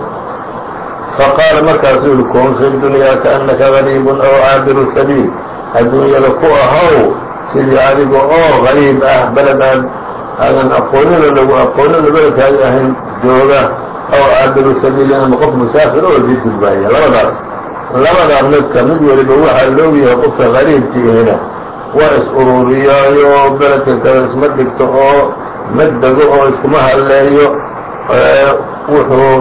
Faqaala markaasuu yihi kun fi dunyaa kaannaka gariib aw caabiru sabiil adduunyada ku ahow sidii adiga oo gariib ah beled aad aadan aqoonina lagu aqoonina beledkaadi ahayn jooga aw caabiru sabiil ama qof musaafir oo didulbaaya labadaas labadaa midka mid weliba waxaa loogu yahay qofka gariibkiihina waa is-ururiyaayo beledka kale isma dhigto oo ma oo iskuma halleeyo wuxuu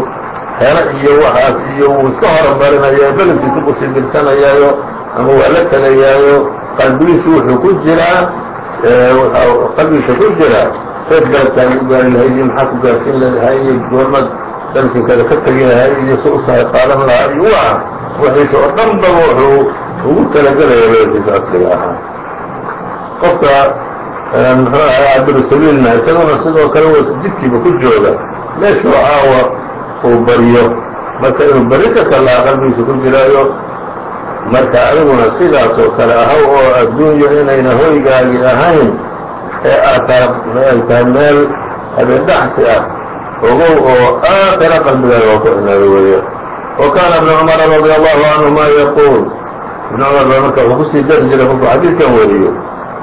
helo iyo waxaas iyo wuu iska horumarinayaa beledkiisa ku sii dirsanayaayo ama waa la tegayaayo qalbigiisu wuxuu ku jiraa qalbigiisa ku jiraa. Seed beledkaagi u gaari lahayd iyo maxaa ku gaarsiin lahay iyo goormad beledkinkada ka tegi lahay iyo si u sahay qaadan lahaa iyo waa wixiisa oo dhan baba wuxuu ugu talagelaya beledkiisa asliga ahaa qofka muxuu sabiilna isaguna sidoo kale wa jidkiiba ku jooga? Meeshuu caawa uu baryo marka inuu beri ka kalaa qalbigiisa ku jiraayo marka adiguna sidaasoo kale ahaw oo adduunyo inayna hoygaagi ahayn ee aad ay tahay meel habeendhaxsi ah ogow oo aakhira qalbigaaga waa ku cimaado weeya wa kaana ibnu cumara radia allahu canhuma yaquul. Ibnu cumar baa marka wuxuu ku sii dari jiray kolkuu xadiidkan weriyo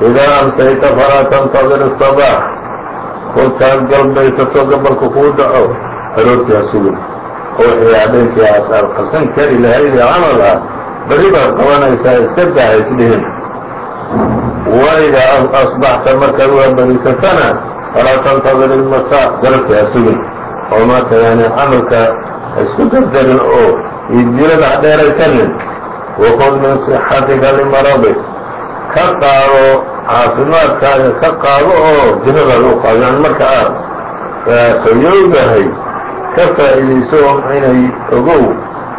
idaa amsayta falaa tantadir الصabaax kolkaad galbaysato gabalku kuu dhaco aroortii ha sugin oo wixii habeenkii aad qabsan kari lahayd ee camal ah beri baad qabanaysaa iska daa isdhihin waidaa asbaxta markaad waabariisatana falaa tantadir ilmasaa galabtii ha sugin oo marka yani camalka ha isku dardarin oo idirada ha dheeraysanin waqud min صixatika limaradik ka qaado caafimaadkaaga ka qaado oo jiradaada u qaado. Yani marka aad fayowdahay ka faa'iidayso inay ogow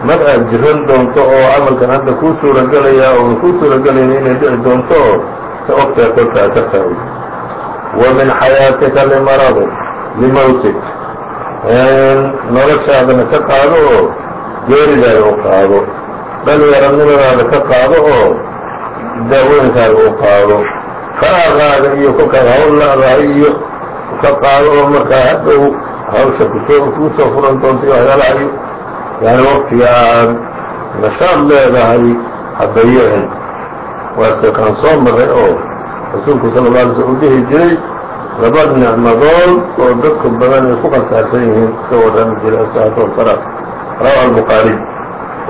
mar aad jiran doonto oo camalkan hadda kuu suuragelaya oo kuu suuragelayna inay dhici doonto oo ka ogtaa kolkaa ka faa'ido wa min xayaatika limaradik limowtik noloshaadana ka qaado oo geeridaada u qaado. Dhalinyaranimadaada ka qaado oo daawooyinkaaga u qaado faraaqaaga iyo kolkaad hawl la-dahay iyo ka qaado oo markaa hadhow hawsha ku soo soo furan doonto iyo waxyaalaha iyo yani waktiga aad nashaad leedahay hadayicin waase kaan soo maray oo rasuulku sala la alay slm u dhihi jiray laba nicmadood oo dadku badan ay ku khasaarsan yihiin ka warrami jiray asaxatu walfaraaq rawaha albukhaariy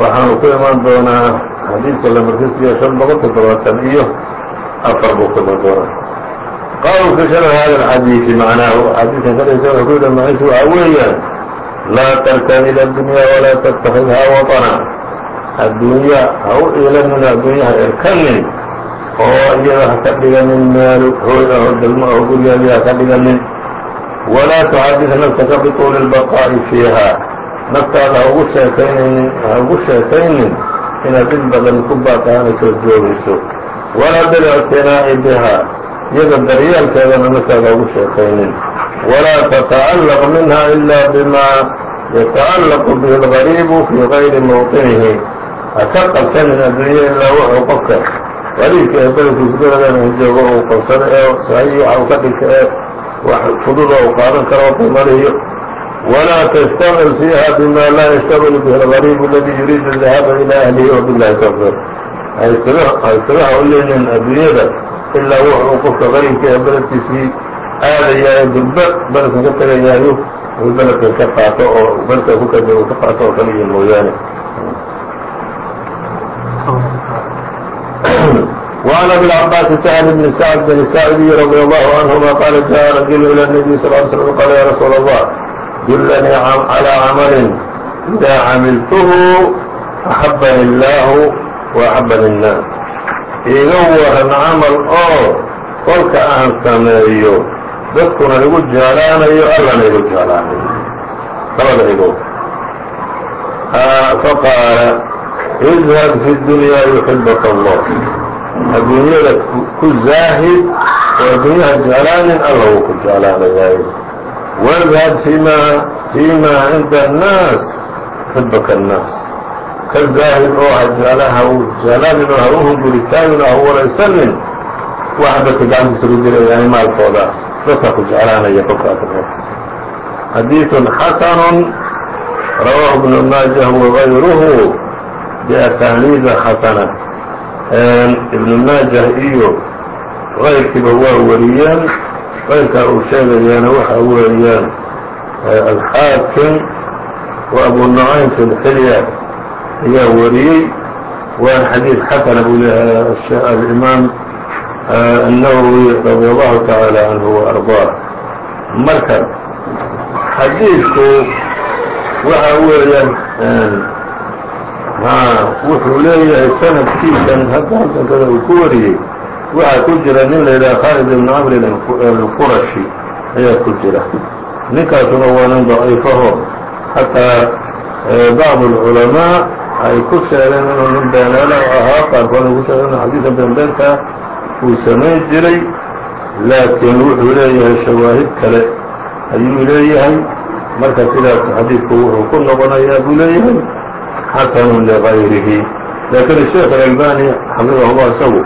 waxaanu ku imaan doonaa xadiidka lamarkiisiyo shan boqol toddobaatan iyo afar buu ku qaalu fi sharx hada alxadiidi macnaahu xadiidkan kadhaysa wuxuu ku yidhi maciisu waxaa weeyaan laa tarkan ila dunya walaa tattakidhaa waطana adduunya ha u iilanin adduunyaha erkanin oo iyada ha ka dhiganin meel hooy ah oo ah oo guryaadii ha ka dhiganin. Walaa tuxadid nafsaka bituuli اlbaqaa'i fiiha naftaada ha ugu sheekaynin ha ugu sheekaynin inaad in badan ku baaqaana soo joogayso walaa bilictinaa'i biha iyada daryeelkeedana naftaada ha ugu sheekaynin. Walaa tatacallaq minha ila bima yatacallaqu bihi اlgariibu fii gayri mawطinihi ha ka qabsanin adduunya ilaa wuxuu qofka qariibka ee beledkiisa beledana joogo uu qabsado ee sahiyi waxa uu ka dhigta ee wax fududa uu qaadan karo qiimalihiyo walaa tashtamil fiiha bima laa yashtamil bihi اlgariib aladi yuriidu الdahaba ilى ahlihi wabilahi tawfiq ha iskaga hawlinin adduunyada ilaa wuxuu qofka qariibka ee beledkiisii aadaya ee gudba beledkan ka tegayaayo uu beledkan ka qaato oo beledka ku kada uu ka qaato oo kaliya mooyaane وعن أبي العباس سهل بن سعد بن الساعدي رضي الله عنهما قال جاء رجل إلى النبي صلى الله عليه وسلم قال يا رسول الله دلني على عمل إذا عملته أحبني الله وأحبني الناس iga waran camal oo kolka aan sameeyo dadkuna igu jeclaanayo allana igu jeclaanayo labada igo faqaala اذهب في الدنيا يحبك الله adduunyada ku zaahid oo adduunyaha jeclaanin alla wuu ku jeclaanayaay wاdhab fima fima cinda الnaas yuxibaka الnaas ka zaahid oo ha jeclaha jeclaanin oo ha u hunguritaagin oo ha waraysanin waxa dadka gacantiisa ku jira yani maalkooda dadka ku jeclaanaya kolkaas xadiiث xasn rawaahu ibn maajah وغayruhu بأsaniida xasana ibnu maajah iyo kayrkiiba waa wariyeen kayrkaa uu sheegayaana waxa weeyaan alxaakim wa abu nucaym fi اlxilya ayaa wariyey waana xadiid xasana buu leeyahay alimaam الnawowi radi allahu taعaalى canhu وarضاه marka xadiidku waxa weeyaan wuxuu leeyahay sanadkiisan hadda halkankada uu ku wariyey waxaa ku jira nin la yidhaha khaalid ibnu camrin alqurashi ayaa ku jira. Ninkaasuna waa nin daciifaho xataa eh, bacd alculamaa ay ku sheegeen inuu nin beeneela ahaa qaarkood ay ku sheegeen inu xadiida beenbeentaa uu samayn jiray laakiin wuxuu leeyahay shawaahid kale ayuu leeyahay. Marka sidaas xadiidku wuxuu ku noqonayaa buu leeyahay xasanu ligayrihi laakiin sheekh alalbani xafidahu isagu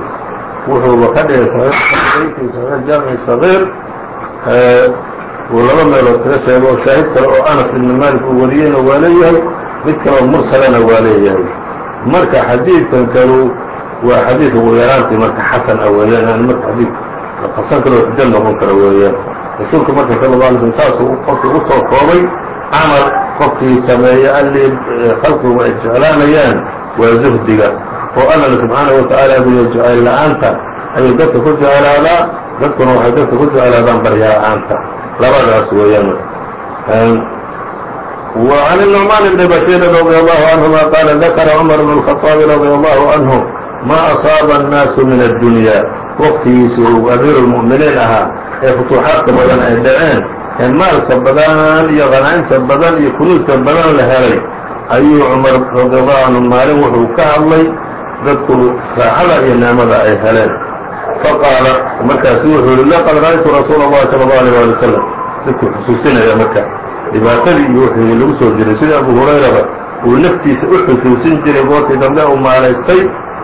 wuxuuba ka dhigay saxiixayti saxiix jaamici sagiir uu laba meelood kaga sheego oo shaahid kale oo anas ibni malik uu wariyeyna waa leeyahay mid kaloo mursalana waa leeyahay marka xadiidkan kalu waa xadiid ugu yaraantii marka xasan ah weeyaan marka xadiid la qabsan karo xujo noqon karo weeyaan rasuulka marka sala alla alay slm saasuu qofkii u soo koobay camal qofkii sameeya allii khalqigu jeclaanayaan waa zuhdiga oo allana subxaanaه watacaala buyo jecayl la-aanta ayuu dadka ku jeclaadaa dadkuna waxay dadka ku jeclaadaan barya la-aanta labadaas weeyaan وعن النعمان بن بشير رضي الله عنهما قال ذكر عمر بن الخطاب رضي الله عنه ما أصاب الناس من الدنيا wqtigiisi uu amiir الmؤminiin ahaa ee futuuxaadka badan ay dhaceen ee maalka badan iyo qanaa'inta badan iyo kunuudka badan la helay ayuu cumar radiallahu canhu maalin wuxuu ka hadlay dadku raaxada iyo nicmada ay heleen faqaala markaasu wuxuu yihi laqad ra'aytu rasuula اllahi salى اllahu alيه ali wasalam dadkuu xusuusinaya marka dhibaatadii iyo wuxuu lagu soo jiray sida abu hurayraba uu naftiisa u xusuusin jiray goortii dambe uu maalaystay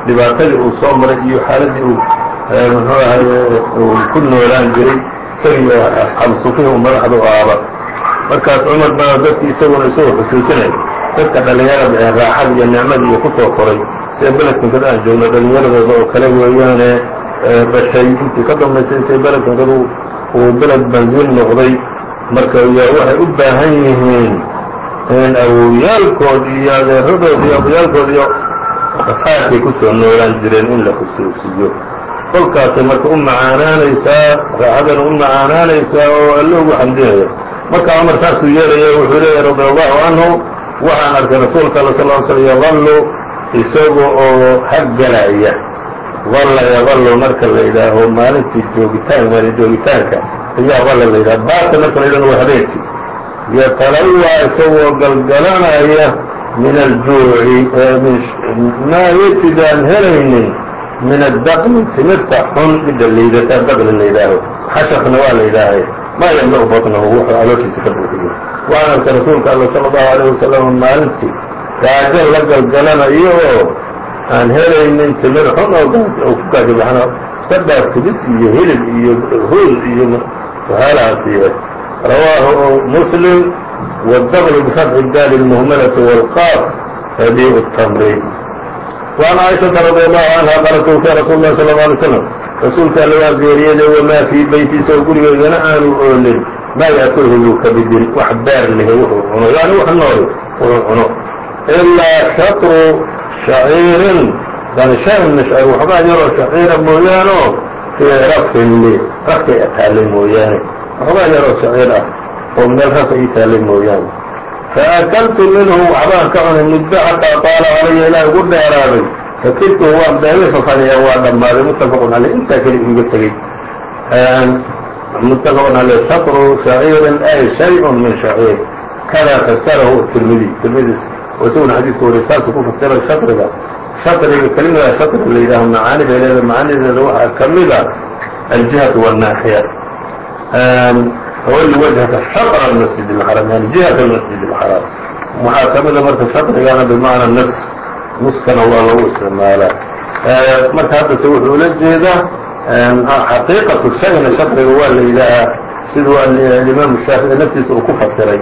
dhibaatadii uu soo maray iyo xaaladii uu muxuu ahay uu ku noolaan jiray isagii asxaabu sufihi uu madaxdu aaba markaas cumar baa dadkii isaguna isagoo xusuusinaya dadka dhallinyarada ee raaxada iyo nicmada iyo kusoo koray sida beledkan kada aan joogno dhallinyaradooda oo kale weeyaane dhashay intii ka dambaysay intay beledkan kada uu beled banziin noqday. Marka waxay u baahan yihiin in awowyaalkood iyo adeeradood iyo abayaalkood iyo rafaadkay ku soo noolaan jireen in la xusuusiyo kolkaasay marka u macaanaanaysaa raaxadana u macaanaanaysaa oo alle ugu xamdinaya. Marka cumar saasuu yeelaya wuxuu leeyahy radi allahu canhu waxaan arkay rasuulka all sal l slm yadallu isaga oo haggalaya dalla yadallu marka la yidhaaho maalintii joogitaan maalin joogitaanka ayaa dalla la yidhaha baata marka la yidhahno waa habeenkii yatalawaa isagoo galgalanaya min aljuuci maa yejid aan helaynin min addaqli timirta xun midda liidata daqli la yidhaaho. Xashafna waa la yidhaahay. Maa yamla-u batnahu wuxuu calooshiisa ka buuxiyo. Waxaan arkay rasuulka alla sala allahu alayh wasalam maalintii gaajo la galgalanayo oo aan helaynin timir xun oo ku gaajo baxna iska dhaaf kibis iyo hilib iyo hool iyo waxyaalahaas iyo rawaahu muslim wاdql bfatxi daal الmhmlة wاlqاaf radiء الtmri وعn caiشhaةa radي الlahu canha qaalat twfiya rasuul اlah sal اه alay slam rasuulka alla waa geeriyaday wamaa fii beytiisa oo gurigeygana aanu oolin maa yaأkulhu duu kabidin wax beer lihi wuxuu cuno yani wax nool wuxuu cuno ilaa shatru shaciirin yani shay min shacir waxbaa yaroo shaciira mooyaano fii rafin li rafkay ataalay mooyaane waxbaa yaroo shaciir ah oo meel rafa ii taalay mooyaane faakaltu minhu waxbaan ka cunay muddo xataa taala calaya ilaah ugu dheeraaday fakidtuhu waan beemay fafaniya waa dhammaaday muttafaqun caleyh intaa keli iga tegey muttafaqun caleyh shatru shaciirin ay shay-un min shaciir kada fasarahu tirmidi tirmidi oo isaguna xadiidka wariy saasuu ku fasiray shariga shariga kelimada sharig la yidhaaho macaani macaanideeda waxaa ka mida aljihatu wannaaxiya awalli wajhaka shaqra almasjid اlxaram yani jihata almasjid اlxaram waxaa ka marka sharigana bimacna nas nuskana waa lagu isticmaalaa marka haddase wuxuu la jeedaa xaqiiqatu shayna shariga waa la yidhaahaa siduu alimaam shaafici naftiisa uu ku fasiray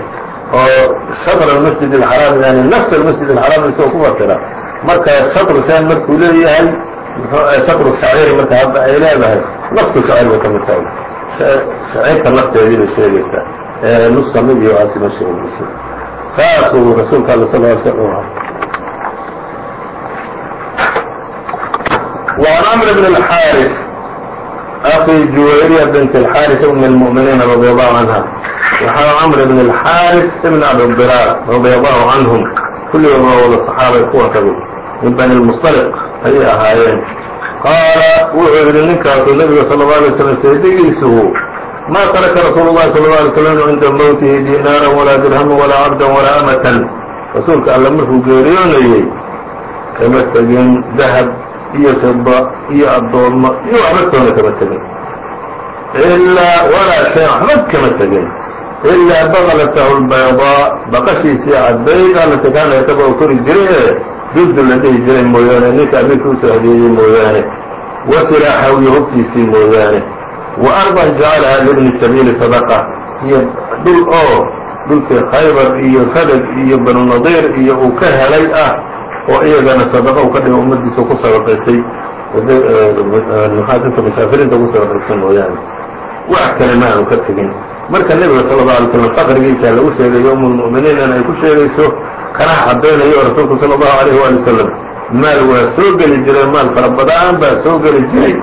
oo shaطr اmasjid اxaram yani nafs اmasjid اxaram isagoo ku fasira marka shaطru shan markuu leeyahay shaطru shaciri marka hadda ay leedahay nafsu shacir bay ka mid tahay shaciirta lafteedii bay sheegaysaa ee nuska mid iyo aasima sheegayso saasuu rasuulka all sal l sl وعن cمر بن الحاrث أخي جuwayرية بنت الحاrث أم المؤمiنiiن رضي الله عنها waxaa cمر بن الحاrث بن أبيضراar رضي الله عنهم kulligood waa wada صحaabay kuwa tago min bني المصطلق ayay ahaayeen qaala wuxuu yidhi ninkaasu nebiga sal اlه alay slam saydigiisuhu maa taraka rasuulu اllahi sal اله alay slam cinda mowtihi dinaaran walaa dirhaman walaa cabdan walaa amatan rasuulka alla markuu geeriyoonayey kama tegin dahab iyo fida iyo addoommo iyo waxbatoona kama tegin. Ilaa walaa shay waxba kama tegin. Ilaa baqlatahu lbaydaa baqashiisii caddayd allati kaana yarkaba oo kori jiray ee duddu la dhihi jiray mooyaane ninka aminka u soo hadiyeeyey mooyaane wa silaaxahu iyo hubtiisii mooyaane. Wa ardan jacalaha libni sabiili sadaqa iyo dhul oo dhulkii khaybar iyo fadag iyo banu nadiir iyo uu ka helay ah oo iyagana sadaqa u ka dhigo ummadiisa ku sadaqaysay dadka musaafiriinta ku sadaqaysay mooyaane. Wax kale ma aanu ka tegin. Marka nebiga sala allau alay slam faqrigiisa lagu sheegayo umulmu'miniin in ay ku sheegayso kana caddaynayo rasuulku sala allahu alayh waali wasalam maal waa soo geli jiray maal fara badaan baa soo geli jiray.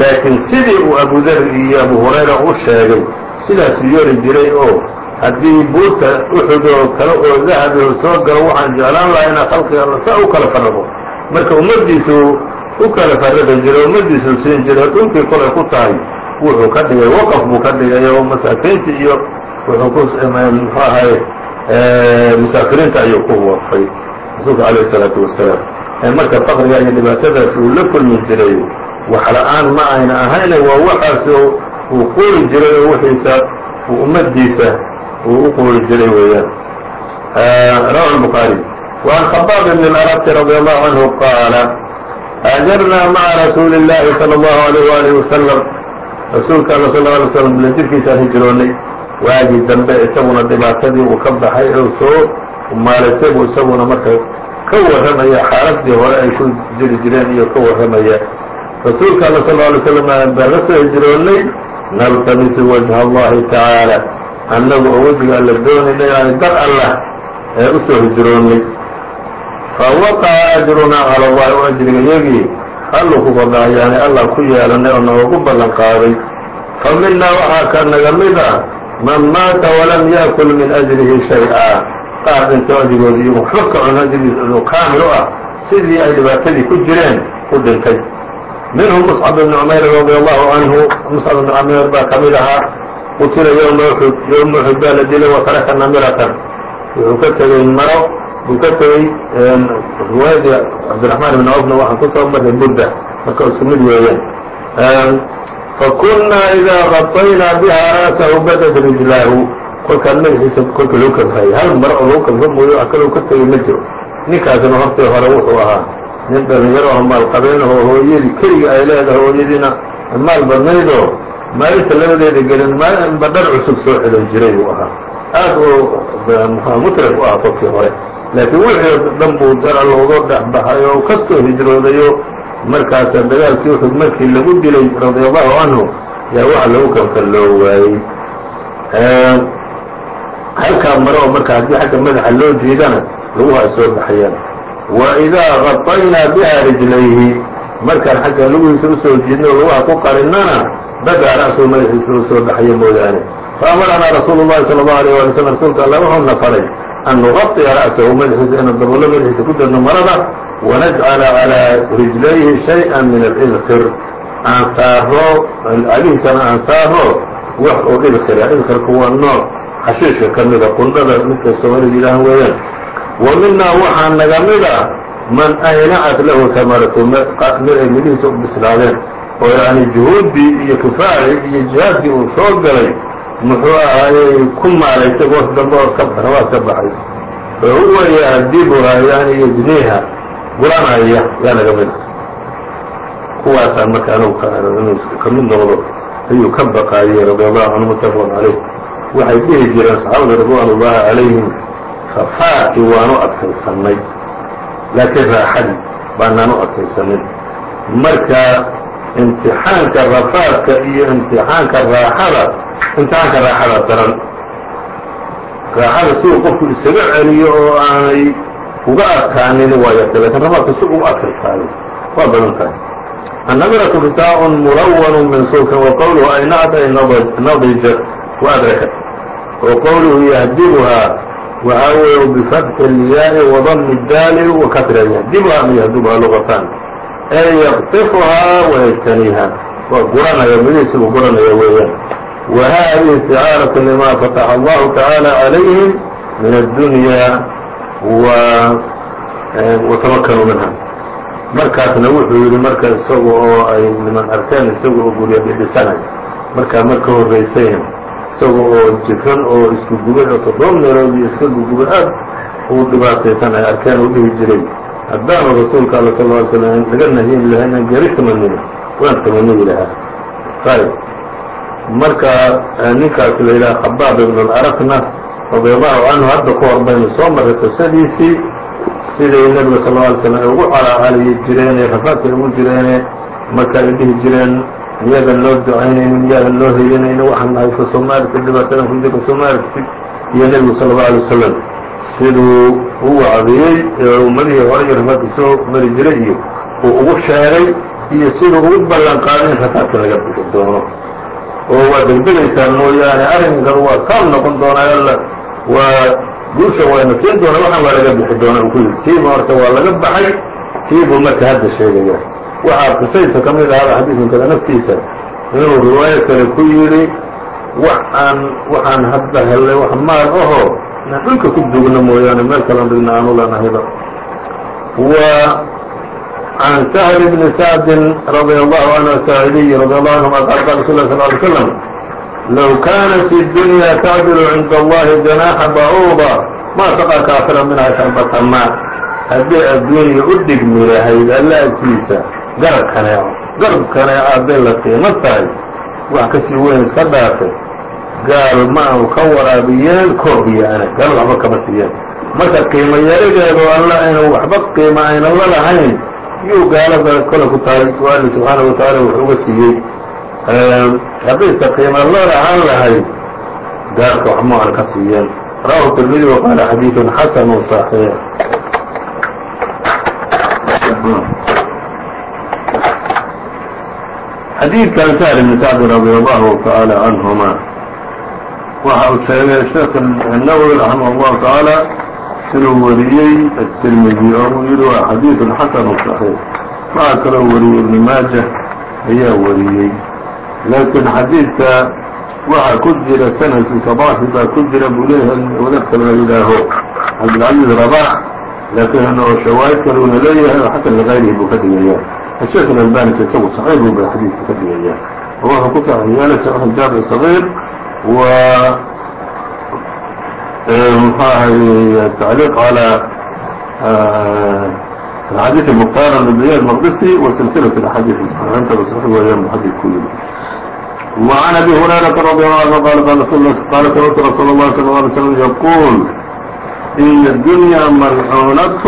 Laakiin sidii uu abudar iyo abu hurayra u sheegay sidaasuu yeeli jiray oo haddii buurta uxud oo kale oo dahabi soo galo waxaan jeclaan lahaa inaa khalqiga alla saa u kala farraqo marka ummaddiisu u kala farraqi jiray ummaddiisuu siin jiray dhulkii kolay ku tahay wuxuu ka dhigay waqaf buu ka dhigay oo masaakiinta iyo wuxuu ku muxuu musaafiriinta ayuu ku waqfay. Rasuulka alayh الsalaatu wasalaam marka faqriga iyo dhibaatadaas uu la kulmi jiray wax la'aan ma ayna ahayne waa waxaas uu quuri jiray oo wixiisa uu ummadiisa uu u quuri jiray weeyaan rawahu الbخaarي وعn khbاb بn الأرت رضي الله عanه qاala haajarna maعa rasuuli الlahi slى الlaه عalيه وaلiه وsلم rasuulka all sl ه alay slm la jirkiisaan hijroonnay waagii dambe isaguna dhibaatadii uu ka baxay oo soo maalaysay buu isaguna marka ka warramaya xaaladii hore ay ku jiri jireen iyo ka warramaya rasuulka all sl alay slam baan la soo hijroonnay naltamisu wajha allahi tacaala annagu oo wejiga alla doonayna yani dar allah ee u soo hijroonnay fa waqaca ajrunaa cala allahi ajriga yagii alluu ku badaayaani allah ku yeelanay oo noogu ballan qaaday fa minaa waxaa ka naga mid ah man maata walam yaakul min ajrihi shay-a qaar dhintay ajrigoodi iyagu waxba ka cun ajrigiis inuu kaamil u ah sidii ay dhibaatadii ku jireen u dhintay. Minhum muscab ibni cumayr radi allahu canhu muscab ibni cumayr baa ka mid ahaa qutila yowma uxud yowma uxud baa la dilay wataraka namiratan wuxuu ka tegey maro buu ka tegey riwaayadii cabdiraxmaan ibn cawfna waxaan ku soo marray burda marka isku mid weeyaan fakunaa idaa qaطaynaa biha ra'sahu badat rijlaahu kolkaan madaxiisa kolka loo kanfayay hal maro oo lagu kanfa mooyo wax kaloo ka tegey ma jiro ninkaasna hortii hore wuxuu ahaa nin dhalinyaro oo maal qabeenaho hooyadii keliga ay leedahay hooyadiina maal badnaydoo maalinta labadeeda gelin maalinba dhar cusub soo xidhan jiray buu ahaa. Aad u mutraf u ah kolkii hore. Laakiin wixii dhan buu dara looga dhexbaxay oo kastoo hijroodayo markaasa dagaalkii uxud markii lagu dilay radia allahu canhu yaa waxa lagu kanfalloo waayey halkaa mare oo marka haddii xagga madaxa loo jiidana laguha ay soo baxayaan. Wa idaa qaطaynaa biha rijlayhi markaan xagga lugihiisa u soo jiidna oo laguha ku qarinana badaa ra'suhu madaxiisa u soo baxaya mooyaane faamaranaa rasuulu الlahi salى الlaه alيه alي slm rasuulka alla wuxuuna faray an nuغaطiya ra'sahu madaxiisa inaan daboollo madaxiisa ku darno marada wanajcala calىa rijlayhi shayئa min alidkir aan saaro calihiisana aan saaro wax oo idkira idkirku waa nooc xashiishka ka mida qundhada midka soomaalida yidhaahan weeyaan wa minaa waxaa naga mida man aynacat lahu hamaratu mid ay midhihiisa u bislaadeen oo yani juhuuddii iyo kifaacii iyo jihaadkii uu soo galay muxuu ahaayey ku maalaysay goos dambe oo rabaad ka baxay. Oo huwa yahdibuha yani yajniha guranaya yaa naga mida kuwaasaan marka anagu inuu ka mid noqdo ayuu ka baqaayey radi allahu canhu mutafaqun calayh. Waxay dhihi jireen saxaabada ridwaan ullahi calayhim rafaadkii waanu adkaysanay laakiin raaxadii baanaan u adkaysanin marka imtixaanka rafaadka iyo imtixaanka raaxada. Imtixaanka raaxada daran. Raaxada siduu qofku isaga celiyo oo aanay uga adkaanin waa yartay laakiin rafaadka si ugu adkaystaayo waa badan tahay. Annamratu kisaaءun mulawanu min sulkin waqowluhu ay nacday nadijat waadrakat wa qowluhu yahdibuhaa waxaa weeye bifatxi اlyaai wadami daali wakatra yahdibuhaa ama yahdibuhaa luqatan ee yqطifhaa وyjtaniha waa guranaya midhiisi u guranaya weeyaan وhadihi اsticaaraة lma fataxa allahu taعaalى عalayhim min الdunya وatamaknuu minha markaasna wuxuu yihi marka isaga oo ay niman arkeen isaga oo gurya dhidhisanay markaa marka horraysayn isaga oo jiran oo isku gubay oo toddoba meelood iyo iska gugubay aad uu dhibaataysan ay arkeen uu dhihi jiray haddaanu rasuulka alla sal ly slam laga nahyin lahaa inaan geri tamanino waan tamaniyi lahaa. Ayb marka ninkaas la yidhaha khabaab ibn اlarakna radi allahu canhu hadda ka hor baynu soo marray qisadiisii siday nebiga sal ه alay slam ay ugu calaacaliyi jireene rafaadka ay ugu jireene marka ay dhihi jireen miyaadan loo ducaynaynin miyaadan loo helinaynin waxaan ka soo maaragtid dhibaatadan ku jirka soo maaragtid iyo nebigu sala allau alay wasalam siduu u wacdiyey ee ummadihii hore iyo rafaadka soo mari jiray iyo uu ugu sheegay iyo siduu ugu ballan qaaday in rafaadka laga bixi doono. Oo waa degdegaysaan mooyaane arrinkan waa kaam noqon doonaa alla waa guusha wayna siin doona waxaan waa laga bixi doona uu ku yidhi. Tiiba horta waa laga baxay tiibuu marka hadda sheegaya. Waxaa qisaysa ka mid ahada xadiidkan naftiisa. Inuu riwaayo kale ku yidhi wax aan waxaan hadda hellay wax maal ahoo inaan dhulka ku dugno mooyaane meel kalan dhigna aanu lanahayba وعن سهل بن سعد رضي الله عنه الساعدي رضي الله عنهma قال قال رsuل الله صلى اه عليه وسلم لو كانت الدنيا تعdل عند الله جناxa بعوضة ma سقى كافرا minha شhربة mاء haddii adduunya u dhigmi lahayd alla agtiisa garab kaneeco garab kaneeco hadday la qiimo tahay wax kasii weyn iska dhaafay gaal ma u ka waraabiyeen koobiyaane gaal waxba kama siiyeen marka qiimo yarideedu alla aynu waxba qiimo ayna la lahayn yuu gaalada kole ku tahay waali subxaanahu watacaala wuxuu uga siiyey haddaysa qiimo la lahaan lahayd gaalka waxma aan ka siiyeen rawahu tirmidi waqaala xadiidun xasanu صaxiix xadiidkan sahl bn sacd radi allahu taعaalى canهuma waxa uu sheegay sheekh النawwi رaحimah الlahu taعaalى inuu wariyey التirmidi oo uu yihi waa xadiiث xasn صaحيح waxaa kaloo wariyey ibn maajة ayaa wariyey. Laakiin xadiidka waxaa ku jira sanadkiisa daafi baa ku jira buu leeyahay wadar la yidhaaho cabdilcaziz rabax laakiin shawaahid kale uuna leeyahay oo xasan likayrihi buu ka dhigaya sheekh alalbanisa isagu saxiix buu ba xadiidka ka dhigaya wuxuu ku saxiix yeelay saxiix sagiir waa mxu ahay tacliiq calى axadiiث muktaar biya mqdisi wa silsilaة اxaadiiث saxiixintaba saxiix weeyaan bu xadii ku yidhi وعn أbي هuريرaةa رضي الله عنه qال qاla smعtu رsuul الlه صلى الله عليه وسلم yquل إن الduنيا malcunaة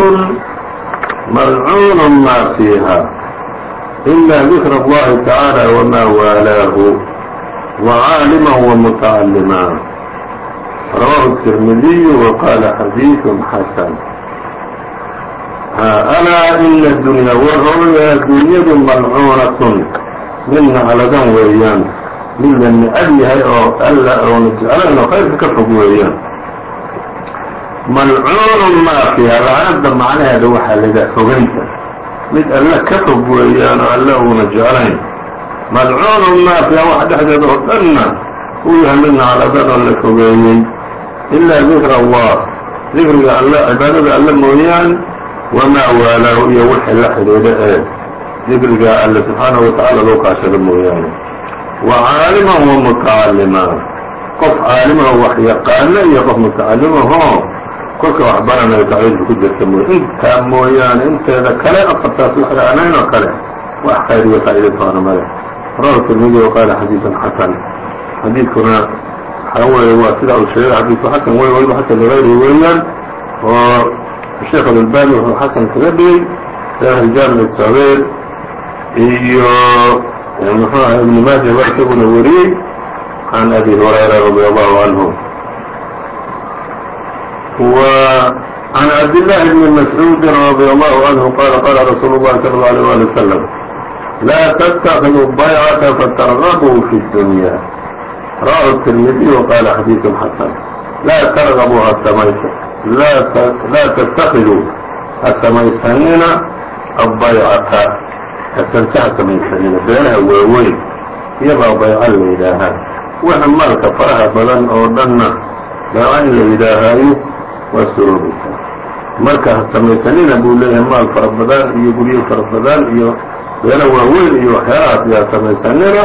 malcuن ma فيhا إlا ذikr الlahi taعaalى وma waalaaه وعاalما ومتعلما رواه الترمذي وقال xadيiث حسن ألا إن الدنيا whooya dunyadu ملcuunaة mid nacladan weeyaan mid la necab yahay oo alla oona jeclayn oo khayrka ka fog weeyaan malcuun ma fiiha lacnada macnaheeda waxaa la yidhaha fogaynta mid alla ka fog weeyaan oo alla uuna jeclayn malcuunu ma fiiha wax dhexdeeda oo dhanna uu yahay mid nacladan oo la fogeeyey ilaa dikra allah dikriga alla cibaadada alla mooyaan wamaa waalaahu iyo wixii la xidhiidha ee dikriga alle subxaanahu watacaala loo kaashado mooyaane wa caaliman wa mutacalliman qof caalimaho wax yaqaano iyo qof mutacallimahoo kolka wax baranayo tacwiidka ku jirta mooy intaa mooyaane inteeda kale afartaas lixda anayn oo kale wax khayr iyo faa'iida toona male rawa tirmidi waqaala xadiiثan xasan. Xadiidkuna waxaa waaye waa sida uu sheegay xadiidku xasan wey waliba xasan ligayri weeyaan oo sheekh alalbani wuxuu xasan kaga dhigay saahil sabeer iyo muxuu aha ibnu maaja baa isaguna wariyey can abi hurayra radi allahu canhu وعن عبد الله بن مسعود رضي الله عنه قال قال رسول الله صلى الله عليه وآله وسلم لا تتخذوا الضيعة فترغبوا في الدنيا راه الترمذي وqال xadيiث حسن laa تrغبوا laa تتkiduu ha samaysanina الضaycةa hasanka ha samaysanina beelaha waaweyn iyabaa bayco la yidhaahaa waxa maalka faraha badan oo dhanna bayco in la yidhaahaayo waa suroobaysaa marka ha samaysanina buu leeyahay maal fara badan iyo guryo fara badan iyo beena waaweyn iyo waxyaalahaas yaa samaysanina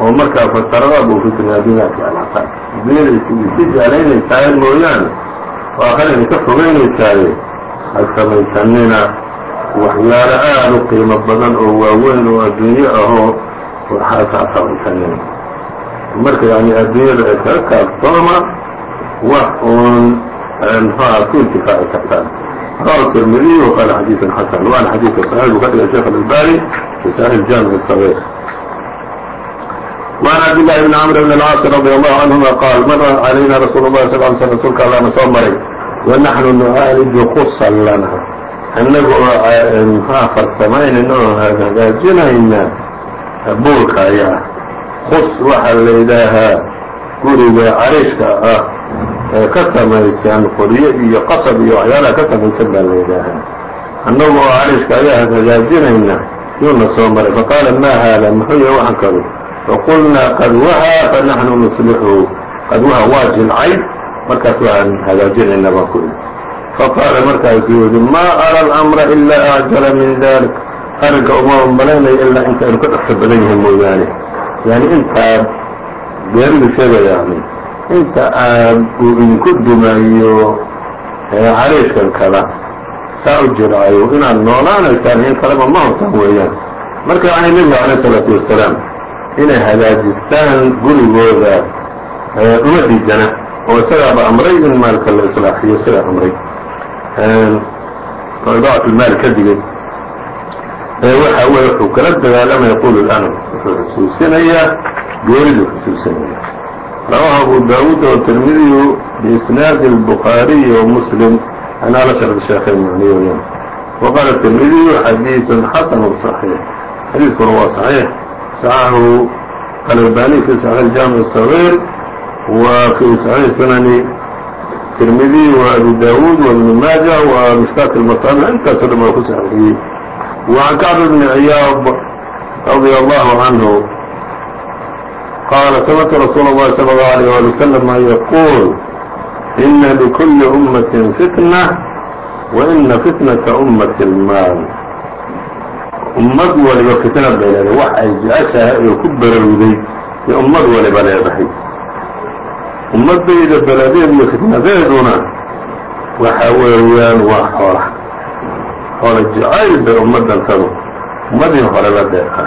oo markaa fasarada buu fikriyaa dunyaan jeclaataan dunyada isi mooyaane oo aakhira ka fogaynaysaaye ha samaysanina waxyaalo aada u qiimo badan oo waaweyn oo adduunyo ahoo waxaas samaysanina marka yani adduunyada ay kaga kaaftooma wax uun mxuaha ku intifaaci kartaan. Rawahu tirmidiy waqaala xadiiثan xasan waana xadiidka saxiix ka dhigay sheekh albani fi saxiix jaamiع الصغير وعn cabd للhi بn cمr بn الcاaص رadي الله عanهuma qaal mara عalayna rasuul الlahi صل ل sl rsulka allaana soo maray wanaxnu nucaaliju kusan lana annaga oo mxuha farsamaynayna oo hagaajinayna buulka ayaa kus waxaa la yidhaahaa guriga cariishka ah ee ka samaysan qoryo iyo qasab iyo waxyaalaha ka samaysan baa la yidhaahaa annagu oo cariishka ayaa hagaajinayna yuuna soo maray faqaala ma haada muxuu yahay waxan kadu faqulnaa qad wahaa fanaxnu nuslixu qad waha waa jilcay markaas waan hagaajinayna baan ku idhi faqaala markaasuu yihi maa ara alأmra ilaa acjala min dalik arrinka uma malaynayo ilaa inta aynu ka dhaqso badan yahay mooyaane yani intaa geeridu sheegaya yani inta aad uu idinku dumayo cariishkan kada saa u jiraayo inaad noolaanaysaan in kaleba ma untan weeyaan marka waxay nebigu calayh salaatu wasalaam inay hagaajistaan gurigooda uma diidana oo isagaaba amray in maalka la islaaxiyo sidaa amray oo idaacatulmaal ka digay waxa wey wuxuu kala dagaalama yaqulu lanam wuxuu xusuusinayaa gooridu xusuusinaya rawahu abu daawuud oo tirmidiyu biisnaadi اlbukhaariyi wa muslim عن أنس بن شhيkhayn mny وqال التrmdي حadيiث xasن صحيح xadيiثkuna waa صحيح صxhu الألباني في صحيح الجامع الصغير وفي صحيح سنن الترمذي وأبي داود وابن mاجة ومشكاة المصابح intaasoo dhan waa ku وعن كعب بن عياض رضي الله عنه قال سمعت رسول الله صلى الله عليه ولي وسلم يقول إna لkuli أmaة fitnة وإna fitnaةa أmaة maal ummad waliba fitna bay leedahay wax ay jeceshahay oo ku barowday iyo ummad waliba leedahay ummadayda beladeed fitnadeeduna waxa weeyaan waa xoola xoola jacayl bay ummadantadu ummadii horeba deeqa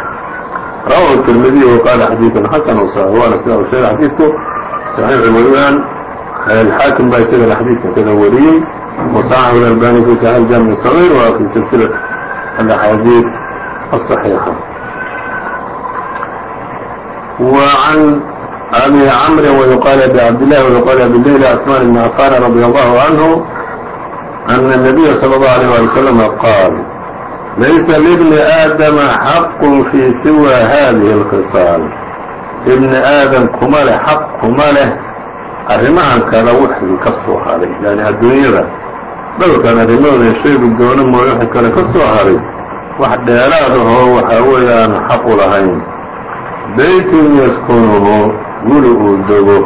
rawahu التirmidiي وqaala xadiiث xasn وصaح waana sida u sheegay xadiidku صaxiix weeyaan xaakim baa isagana xadiidka kada wariyey. Wasaxahu albani fi saxi اjamiع صغيr wa fi silsilaة اlaxaadiid الصaxiixa وعn abi cmri وyuqaal abi cabdالlahi وyuqaal abi layla asman bn cafan radي الlahu عanhu أن النبy slى الlه عليه alي وsلم qaal laysa لbni aadama xaqu fi siwa hadihi الkصاal ibni aadam kuma leh xaq kuma leh arrimahan kale wixii ka soo haray yani adduunyada. Dhowrkan arrimahooda sheegi doono mooye wixii kale ka soo haray wax dheeraad ahoo waxaa weeye aanu xaq u lahayn. Baytun yaskunuhu guri uu dego.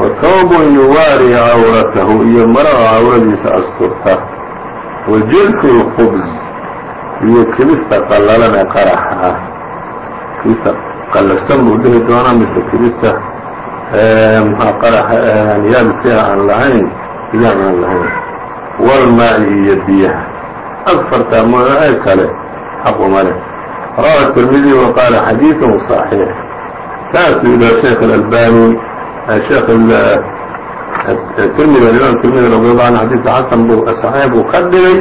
Wa tawbun yuwaari cawratahu iyo maro oo cawradiisa asturta. Wa jilku lkhubs iyo kibista qallalan ee qaraxa. Ah kibista qallafsan buu dhihi doonaa mise kibista Ehm, ehm, yaabiskeeda aan lahayn idaam aan lahayn. Wlmaai iyo biyaha afartaa mcee kale xaquma leh rawa tirmidi waqaala xadiiثu صaxiix saasuu yidhaha sheekh اalbani sheekh tirmidi alimam tirmidi radiyallahu anhu xadiidka xasan buu صaxiix buu ka dhigay.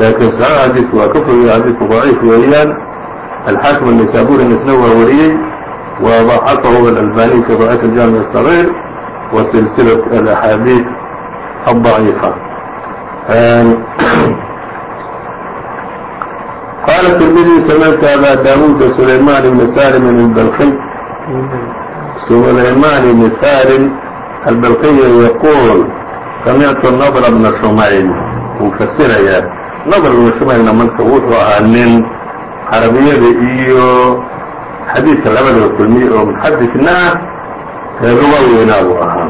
Laakiin saxiix xadiidku waa ka fogay xadiidku daciif weeyaan. Alxaakim الnaysaaburina isna waa wariyey وضaxafahu alalbani fi ضaciif الjaamiع الصغير wa silsilaة alaxaadiiث الضaciifa qala التirmidي samictu abا dawud sulayman بn salim الbalky sulayman بn salim الbalkiy yquul samictu nadr bna shumayl wuu fasirayaa nadr bna shumaylna marka wuxuu ahaa nin carabiyada iyo xadiidka labadaba kulmiye oo muxadisna ah lugaweynaa buu ahaa.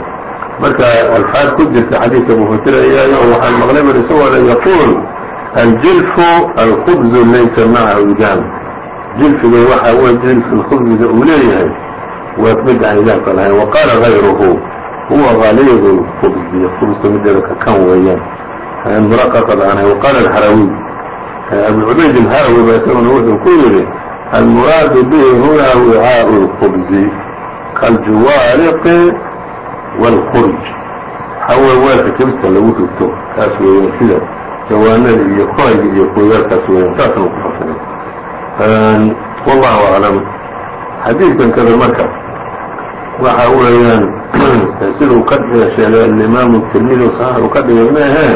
Marka alfaad ku jirta xadiidka buu fasirayaayo oo waxaan maqlay bur isagoo yaquul aljilfu alkhubzu laysa macahu idaam jilfiga waxa wey jilfu khubziga uu leeyahay waa mid aan idaamka lahayn. Wa qaala غayruhu huwa غaliidu khubzi. Khubzka mideeda ka kan weeyaan. Muraqaqad aan ahay waqaala alharawiy abu cubayd alharawi ba isaguna wuxuu ku yidhi almuraadu bihi huna wicaaءu اlkhubzi kaljuwaariqi wاlkurj waxaa wey weelka kibista lagu rugto kaas weeyaan sida jawaanada iyo koyga iyo kuyaalkaas weeyaan taasna ku fasiray wallahu aclam xadiidkan kada marka waxa weeyaan siduu ka sheegay alimaamu tirmidi saxiix uu ka dhigay mehe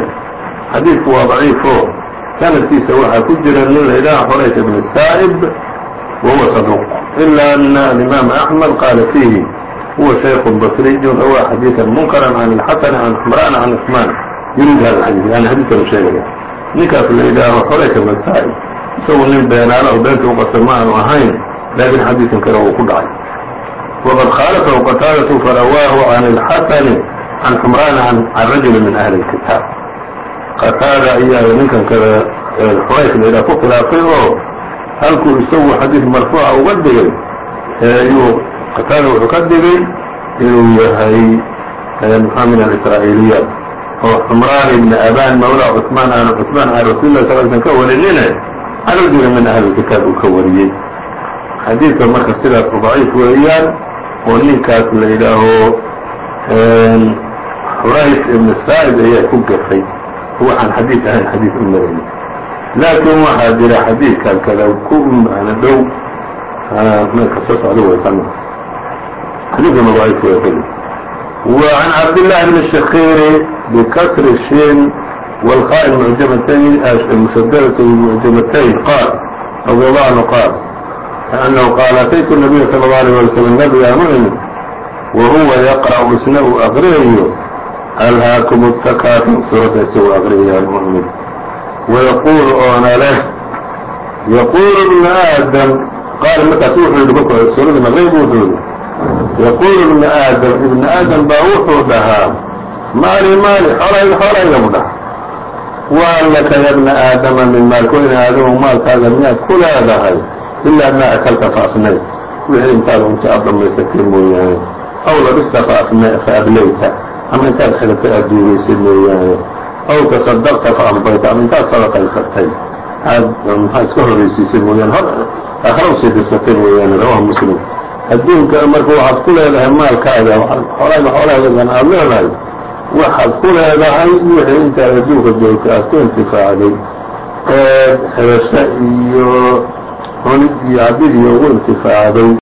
xadiidku waa daciifo sanadkiisa waxaa ku jira nin la yidhaha xurays ibn saa'ib wahuwa saduuq ila ana alimaam axmed qaala fiihi huwa shayku basriyu rawaa xadiiثan munkara can اlxasan can xumraan can cثmaan yurid hada xadiid yani xadiidkanu sheegaya ninkaas la yidhaaho xurays ibn saa'ib isagu nin beenaala oo beenta u qasay ma aanu ahayn laakiin xadiidkan kale uu ku dhacay wqad khaalfahu qataadatu farawaahu can اlxasani can xumraan can rajuli min ahli اlkitaab qataada ayaa ninkan kale xurayf la yidhaha ku khilaafay oo halkuu isagu xadiid marfuuca uga dhigay ayuu qataada wuxuu ka dhigay inuu yahay maxaa min alisraa'iiliyaat oo xumraan ibni aban mawla cثmaan aanu cثmaan aan rasuul lah sal slm ka warinine carabdiga min ahli kitaab uu ka wariyey. Xadiidka marka sidaas daciif weeyaan oo ninkaas la yidhaaho xurayf ibn saa'id ayaa ku gafay. Waxaan xadiid ahayn xadiid u laakiin waxaa jira xadiidkan kada ku macno dhow ah, meelka soo socda way kan xadiidkuna daciif way qali wa can cabdillahi bni shakiiri bikasri shin walqaa mucjamatayn mushadaraةi mucjamatayn qaal awdaba qaal أnhu qaal ataytu الnabiya slى الlه alيه walي slm nabigaanu imid yaqra'u isna uu aqriyayo alhaakum الtakaatur suuradda isagoo aqriyaya mumid ويقول oona leh يقول ابن آdم qaal markaas wuxuu yihi kolk suuradda maqrib wuxuu yihi يقول ابن آdم iبن آdم baa wuxuu dhahaa maali maali xoolayga xoolayga bu dhaha وهل laka ya بنa aadama min maalk in aadamu maalkaaga miyaad ku leedahay ilaa maa akalta faafnayd wixii intaad cunto aad dhammaysatay mooyaane aw labista faablayta ama intaad xiratay aad duugaysay mooyaane aw taصadaqta faamdayta ama intaad sadaqaysatay aad maxaa iska horaysiisay mooyaane hor aakhra u sii dirsatay mooyaane rawahu muslim adduunka marka waxaad ku leedahay maalkaaga xoolaaga xoolahaagan aad leedahay waxaad ku leedahay wixii intaad adduunka joogta aad ku intifaacday ee xirasho iyo cunid iyo cabid iyo ugu intifaacday